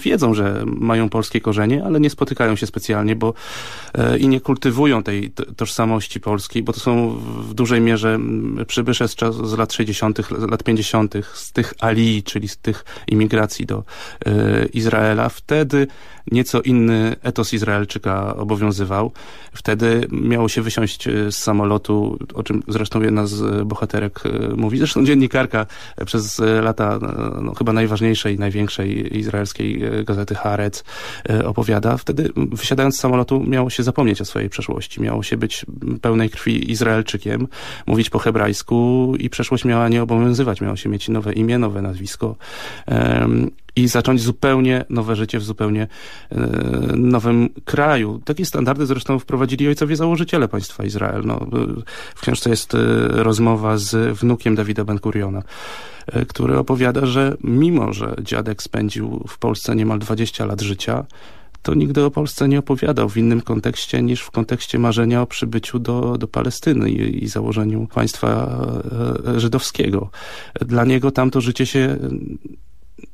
wiedzą, że mają polskie korzenie, ale nie spotykają się specjalnie, bo e, i nie kultywują tej tożsamości polskiej, bo to są w dużej mierze przybysze z, czas, z lat 60., lat 50., z tych Ali, czyli z tych imigracji do e, Izraela. Wtedy nieco inny etos Izraelczyka obowiązywał. Wtedy miało się wysiąść z samolotu, o czym zresztą jedna z bohaterek mówi, zresztą dziennikarka przez lata no, chyba najważniejszej, największej izraelskiej gazety Haaretz opowiada. Wtedy wysiadając z samolotu miało się zapomnieć o swojej przeszłości. Miało się być pełnej krwi Izraelczykiem, mówić po hebrajsku i przeszłość miała nie obowiązywać. Miało się mieć nowe imię, nowe nazwisko i zacząć zupełnie nowe życie w zupełnie e, nowym kraju. Takie standardy zresztą wprowadzili ojcowie założyciele państwa Izrael. No, w książce jest e, rozmowa z wnukiem Dawida Ben-Guriona, e, który opowiada, że mimo, że dziadek spędził w Polsce niemal 20 lat życia, to nigdy o Polsce nie opowiadał w innym kontekście niż w kontekście marzenia o przybyciu do, do Palestyny i, i założeniu państwa żydowskiego. Dla niego tamto życie się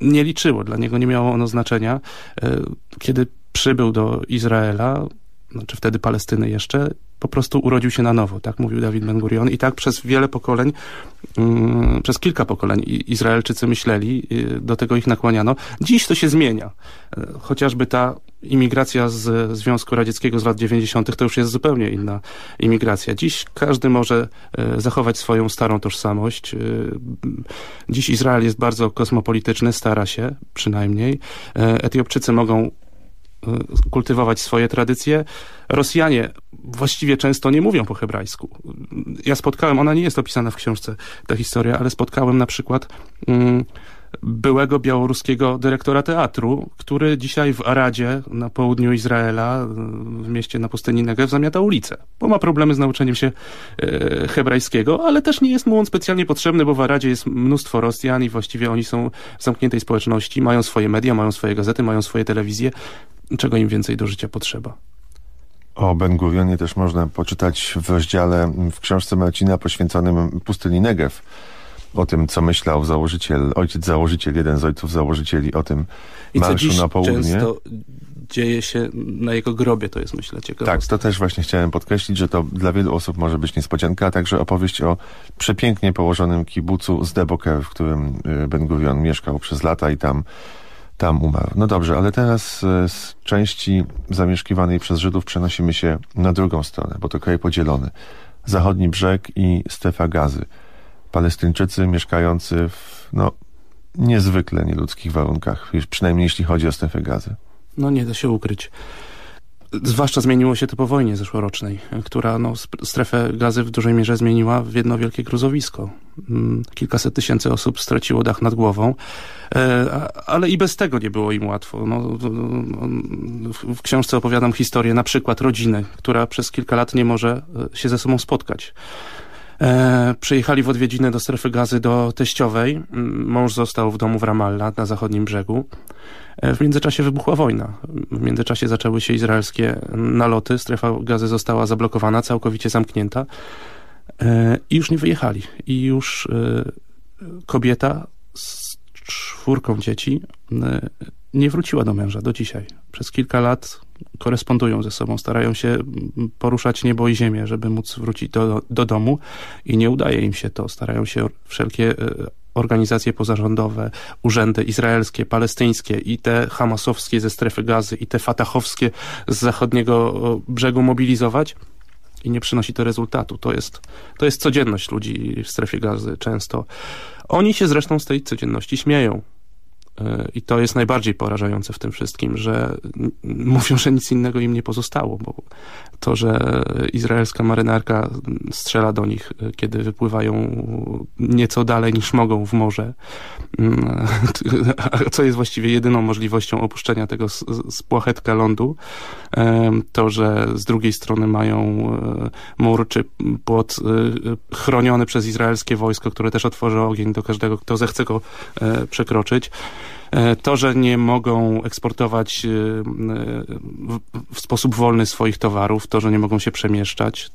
nie liczyło, dla niego nie miało ono znaczenia. E, kiedy przybył do Izraela, znaczy wtedy Palestyny jeszcze, po prostu urodził się na nowo, tak mówił Dawid Ben Gurion i tak przez wiele pokoleń, um, przez kilka pokoleń Izraelczycy myśleli, y, do tego ich nakłaniano. Dziś to się zmienia. E, chociażby ta imigracja z Związku Radzieckiego z lat 90. to już jest zupełnie inna imigracja. Dziś każdy może e, zachować swoją starą tożsamość. E, dziś Izrael jest bardzo kosmopolityczny, stara się przynajmniej. Etiopczycy mogą kultywować swoje tradycje. Rosjanie właściwie często nie mówią po hebrajsku. Ja spotkałem, ona nie jest opisana w książce, ta historia, ale spotkałem na przykład mm, byłego białoruskiego dyrektora teatru, który dzisiaj w Aradzie na południu Izraela, w mieście na pustyni Negev, zamiata ulicę, bo ma problemy z nauczeniem się e, hebrajskiego, ale też nie jest mu on specjalnie potrzebny, bo w Aradzie jest mnóstwo Rosjan i właściwie oni są w zamkniętej społeczności, mają swoje media, mają swoje gazety, mają swoje telewizje. Czego im więcej do życia potrzeba? O Ben Gurionie też można poczytać w rozdziale w książce Marcina poświęconym pustyni Negev. O tym, co myślał założyciel, ojciec założyciel, jeden z ojców założycieli o tym I marszu na południe. często dzieje się na jego grobie, to jest myślę ciekawe. Tak, to też właśnie chciałem podkreślić, że to dla wielu osób może być niespodzianka, a także opowieść o przepięknie położonym kibucu z Deboker, w którym y, Ben Gurion mieszkał przez lata i tam tam umarł. No dobrze, ale teraz e, z części zamieszkiwanej przez Żydów przenosimy się na drugą stronę, bo to kraj podzielony. Zachodni brzeg i strefa gazy. Palestyńczycy mieszkający w no, niezwykle nieludzkich warunkach, przynajmniej jeśli chodzi o strefę gazy. No nie da się ukryć. Zwłaszcza zmieniło się to po wojnie zeszłorocznej, która no, strefę gazy w dużej mierze zmieniła w jedno wielkie gruzowisko. Mm, kilkaset tysięcy osób straciło dach nad głową, e, ale i bez tego nie było im łatwo. No, w książce opowiadam historię na przykład rodziny, która przez kilka lat nie może e, się ze sobą spotkać. E, przyjechali w odwiedziny do strefy gazy do teściowej. Mąż został w domu w Ramallah na zachodnim brzegu. E, w międzyczasie wybuchła wojna. W międzyczasie zaczęły się izraelskie naloty. Strefa gazy została zablokowana, całkowicie zamknięta. E, I już nie wyjechali. I już e, kobieta z czwórką dzieci nie wróciła do męża do dzisiaj. Przez kilka lat korespondują ze sobą, starają się poruszać niebo i ziemię, żeby móc wrócić do, do domu i nie udaje im się to. Starają się wszelkie e, organizacje pozarządowe, urzędy izraelskie, palestyńskie i te hamasowskie ze strefy gazy i te fatahowskie z zachodniego brzegu mobilizować i nie przynosi to rezultatu. To jest, to jest codzienność ludzi w strefie gazy często. Oni się zresztą z tej codzienności śmieją. I to jest najbardziej porażające w tym wszystkim, że mówią, że nic innego im nie pozostało, bo to, że izraelska marynarka strzela do nich, kiedy wypływają nieco dalej niż mogą w morze, co jest właściwie jedyną możliwością opuszczenia tego spłachetka lądu, to, że z drugiej strony mają mur czy płot chroniony przez izraelskie wojsko, które też otworzy ogień do każdego, kto zechce go przekroczyć. To, że nie mogą eksportować w sposób wolny swoich towarów, to, że nie mogą się przemieszczać,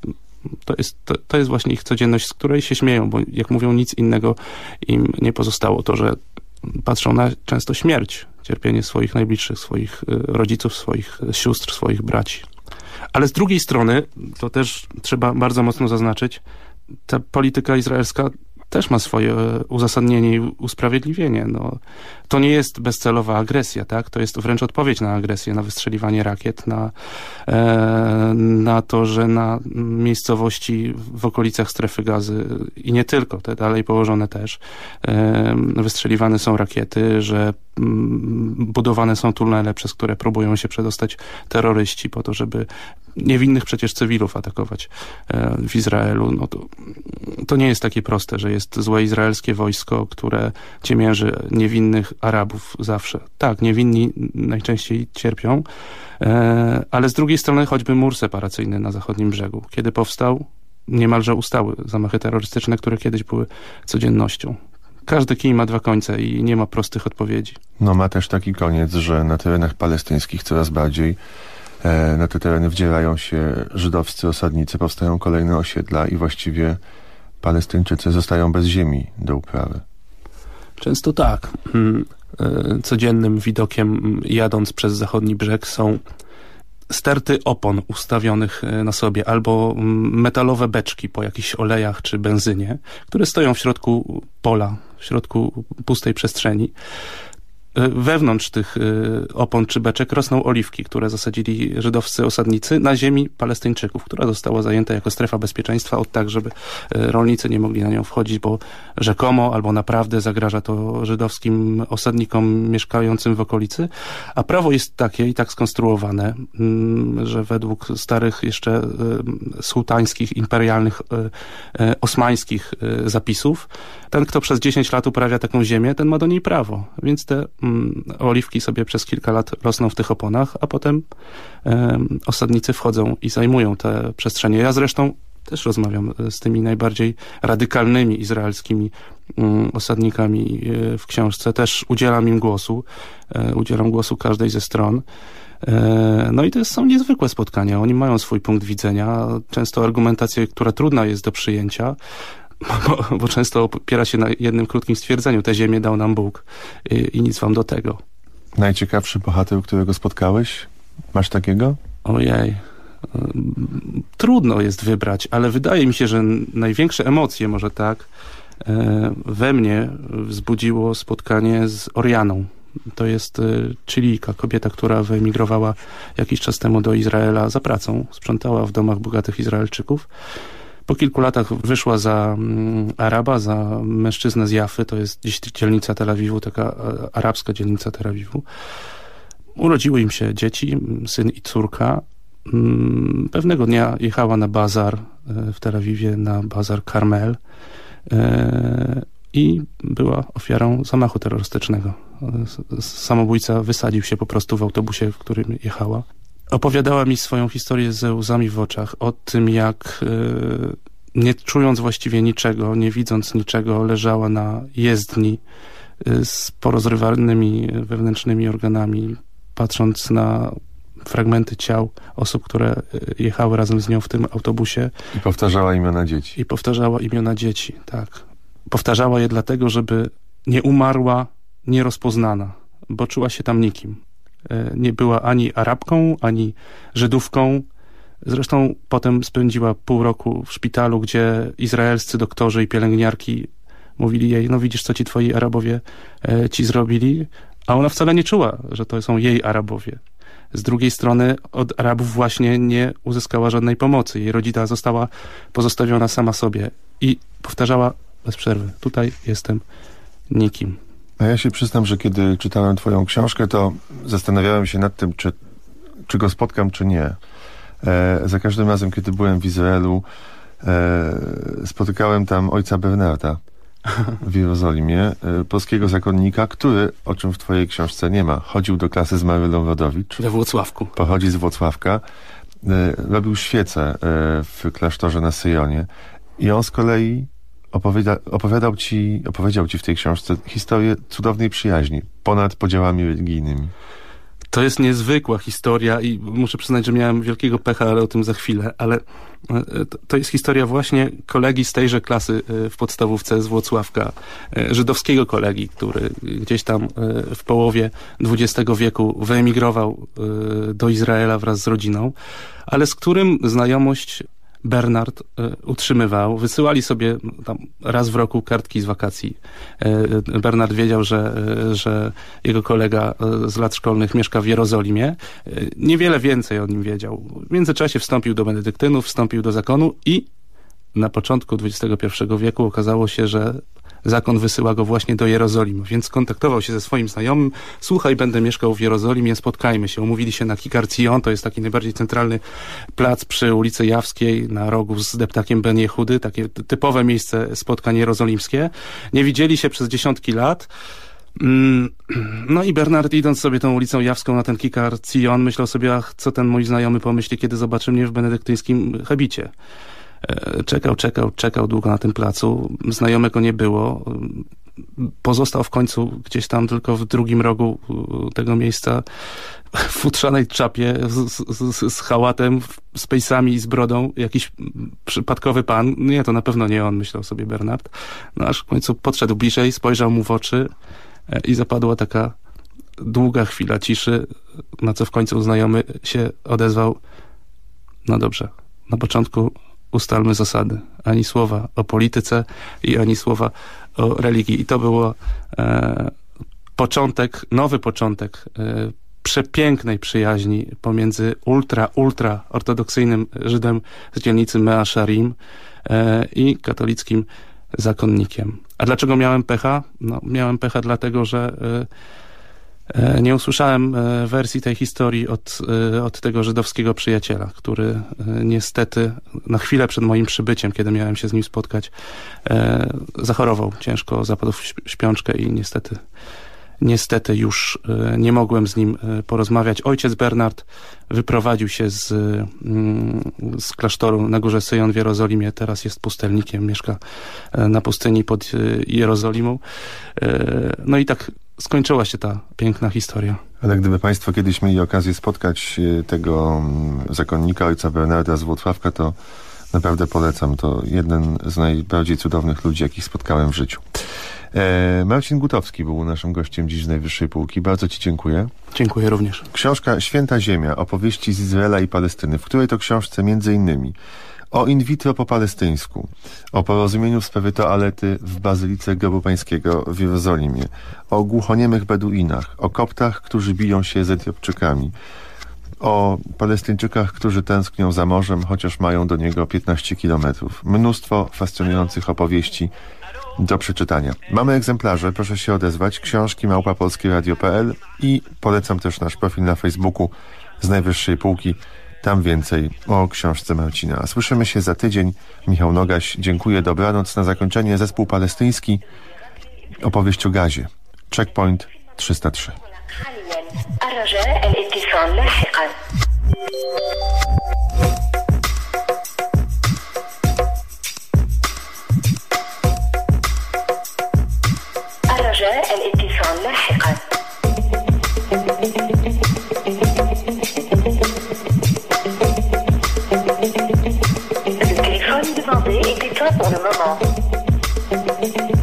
to jest, to, to, jest właśnie ich codzienność, z której się śmieją, bo jak mówią, nic innego im nie pozostało. To, że patrzą na często śmierć, cierpienie swoich najbliższych, swoich rodziców, swoich sióstr, swoich braci. Ale z drugiej strony, to też trzeba bardzo mocno zaznaczyć, ta polityka izraelska też ma swoje uzasadnienie i usprawiedliwienie. No, to nie jest bezcelowa agresja, tak? To jest wręcz odpowiedź na agresję, na wystrzeliwanie rakiet, na, e, na to, że na miejscowości w okolicach strefy gazy i nie tylko, te dalej położone też, e, wystrzeliwane są rakiety, że budowane są tunele, przez które próbują się przedostać terroryści po to, żeby niewinnych przecież cywilów atakować e, w Izraelu. No to, to nie jest takie proste, że jest złe izraelskie wojsko, które ciemięży niewinnych Arabów zawsze. Tak, niewinni najczęściej cierpią, e, ale z drugiej strony choćby mur separacyjny na zachodnim brzegu. Kiedy powstał, niemalże ustały zamachy terrorystyczne, które kiedyś były codziennością. Każdy kij ma dwa końce i nie ma prostych odpowiedzi. No ma też taki koniec, że na terenach palestyńskich coraz bardziej e, na te tereny wdzierają się żydowscy osadnicy, powstają kolejne osiedla i właściwie Palestyńczycy zostają bez ziemi do uprawy. Często tak. Codziennym widokiem jadąc przez zachodni brzeg są sterty opon ustawionych na sobie albo metalowe beczki po jakichś olejach czy benzynie, które stoją w środku pola, w środku pustej przestrzeni. Wewnątrz tych opon czy beczek rosną oliwki, które zasadzili żydowscy osadnicy na ziemi palestyńczyków, która została zajęta jako strefa bezpieczeństwa od tak, żeby rolnicy nie mogli na nią wchodzić, bo rzekomo albo naprawdę zagraża to żydowskim osadnikom mieszkającym w okolicy. A prawo jest takie i tak skonstruowane, że według starych jeszcze sułtańskich, imperialnych, osmańskich zapisów, ten kto przez 10 lat uprawia taką ziemię, ten ma do niej prawo. Więc te oliwki sobie przez kilka lat rosną w tych oponach, a potem osadnicy wchodzą i zajmują te przestrzenie. Ja zresztą też rozmawiam z tymi najbardziej radykalnymi izraelskimi um, osadnikami w książce. Też udzielam im głosu. E, udzielam głosu każdej ze stron. E, no i to są niezwykłe spotkania. Oni mają swój punkt widzenia, często argumentację, która trudna jest do przyjęcia, bo, bo, często opiera się na jednym krótkim stwierdzeniu. Te ziemię dał nam Bóg i, i nic wam do tego. Najciekawszy bohater, którego spotkałeś? Masz takiego? Ojej. Trudno jest wybrać, ale wydaje mi się, że największe emocje, może tak, we mnie wzbudziło spotkanie z Orianą. To jest Chilijka, kobieta, która wyemigrowała jakiś czas temu do Izraela za pracą. Sprzątała w domach bogatych Izraelczyków. Po kilku latach wyszła za Araba, za mężczyznę z Jafy, to jest dziś dzielnica Tel Awiwu, taka arabska dzielnica Tel Awiwu. Urodziły im się dzieci, syn i córka. Pewnego dnia jechała na bazar w Tel Awiwie, na bazar Karmel i była ofiarą zamachu terrorystycznego. Samobójca wysadził się po prostu w autobusie, w którym jechała. Opowiadała mi swoją historię ze łzami w oczach o tym, jak nie czując właściwie niczego, nie widząc niczego, leżała na jezdni z porozrywanymi wewnętrznymi organami, patrząc na fragmenty ciał osób, które jechały razem z nią w tym autobusie. I powtarzała imiona dzieci. I powtarzała imiona dzieci, tak. Powtarzała je dlatego, żeby nie umarła nierozpoznana, bo czuła się tam nikim. E, nie była ani Arabką, ani Żydówką. Zresztą potem spędziła pół roku w szpitalu, gdzie izraelscy doktorzy i pielęgniarki mówili jej, no widzisz, co ci twoi Arabowie e, ci zrobili, a ona wcale nie czuła, że to są jej Arabowie. Z drugiej strony od Arabów właśnie nie uzyskała żadnej pomocy. Jej rodzina została pozostawiona sama sobie i powtarzała bez przerwy, tutaj jestem nikim. A ja się przyznam, że kiedy czytałem twoją książkę, to zastanawiałem się nad tym, czy, czy go spotkam, czy nie. E, za każdym razem, kiedy byłem w Izraelu, e, spotykałem tam ojca Bernarda w Jerozolimie, e, polskiego zakonnika, który, o czym w twojej książce nie ma, chodził do klasy z Marylą Rodowicz. We Włocławku. Pochodzi z Włocławka. E, robił świece e, w klasztorze na Syjonie. I on z kolei opowiada, opowiadał ci, opowiedział ci w tej książce historię cudownej przyjaźni ponad podziałami religijnymi. To jest niezwykła historia i muszę przyznać, że miałem wielkiego pecha, ale o tym za chwilę. Ale e, to jest historia właśnie kolegi z tejże klasy e, w podstawówce z Włocławka, e, żydowskiego kolegi, który gdzieś tam w połowie XX wieku wyemigrował do Izraela wraz z rodziną, ale z którym znajomość Bernard e, utrzymywał. Wysyłali sobie raz w roku kartki z wakacji. E, Bernard wiedział, że, e, że jego kolega z lat szkolnych mieszka w Jerozolimie. Niewiele więcej o nim wiedział. W międzyczasie wstąpił do benedyktynów, wstąpił do zakonu i na początku XXI wieku okazało się, że zakon wysyła go właśnie do Jerozolimy, więc kontaktował się ze swoim znajomym, słuchaj, będę mieszkał w Jerozolimie, spotkajmy się. Umówili się na Kikar Cion, to jest taki najbardziej centralny plac przy ulicy Jawskiej, na rogu z deptakiem Ben Jehudy, takie typowe miejsce spotkań jerozolimskie. Nie widzieli się przez dziesiątki lat. Mm, no i Bernard idąc sobie tą ulicą Jawską na ten Kikar Cion myślał sobie, ach, co ten mój znajomy pomyśli, kiedy zobaczy mnie w benedyktyńskim habicie. E, czekał, czekał, czekał długo na tym placu. Znajomego nie było. Pozostał w końcu gdzieś tam tylko w drugim rogu e, tego miejsca w futrzanej czapie z, z, z hałatem, z pejsami i z brodą. Jakiś przypadkowy pan. Nie, to na pewno nie on, myślał sobie Bernard. No aż w końcu podszedł bliżej, spojrzał mu w oczy e, i zapadła taka długa chwila ciszy, na co w końcu znajomy się odezwał. No dobrze, na początku ustalmy zasady. Ani słowa o polityce i ani słowa o religii. I to było e, początek, nowy początek e, przepięknej przyjaźni pomiędzy ultra, ultra ortodoksyjnym Żydem z dzielnicy Mea Sharim e, i katolickim zakonnikiem. A dlaczego miałem pecha? No, miałem pecha dlatego, że e, nie usłyszałem e, wersji tej historii od, e, od tego żydowskiego przyjaciela, który niestety na chwilę przed moim przybyciem, kiedy miałem się z nim spotkać, zachorował ciężko, zapadł w śpiączkę i niestety niestety już nie mogłem z nim porozmawiać. Ojciec Bernard wyprowadził się z, mm, z klasztoru na górze Syjon w Jerozolimie. Teraz jest pustelnikiem, mieszka na pustyni pod Jerozolimą. No i tak skończyła się ta piękna historia. Ale gdyby Państwo kiedyś mieli okazję spotkać e, tego mm, zakonnika, ojca Bernarda z Włocławka, to naprawdę polecam. To jeden z najbardziej cudownych ludzi, jakich spotkałem w życiu. E, Marcin Gutowski był naszym gościem dziś z Najwyższej Półki. Bardzo Ci dziękuję. Dziękuję również. Książka Święta Ziemia, opowieści z Izraela i Palestyny, w której to książce między innymi o in vitro po palestyńsku, o porozumieniu w sprawie toalety w Bazylice Grobu Pańskiego w Jerozolimie, o głuchoniemych Beduinach, o koptach, którzy biją się z Etiopczykami, o Palestyńczykach, którzy tęsknią za morzem, chociaż mają do niego 15 kilometrów. Mnóstwo fascynujących opowieści do przeczytania. Mamy egzemplarze, proszę się odezwać, książki małpapolskieradio.pl i polecam też nasz profil na Facebooku z najwyższej półki. Tam więcej o książce Marcina. Słyszymy się za tydzień. Michał Nogaś, dziękuję. Dobranoc. Na zakończenie zespół palestyński. Opowieść o gazie. Checkpoint 303. الاتصال 你刚才懂什吗？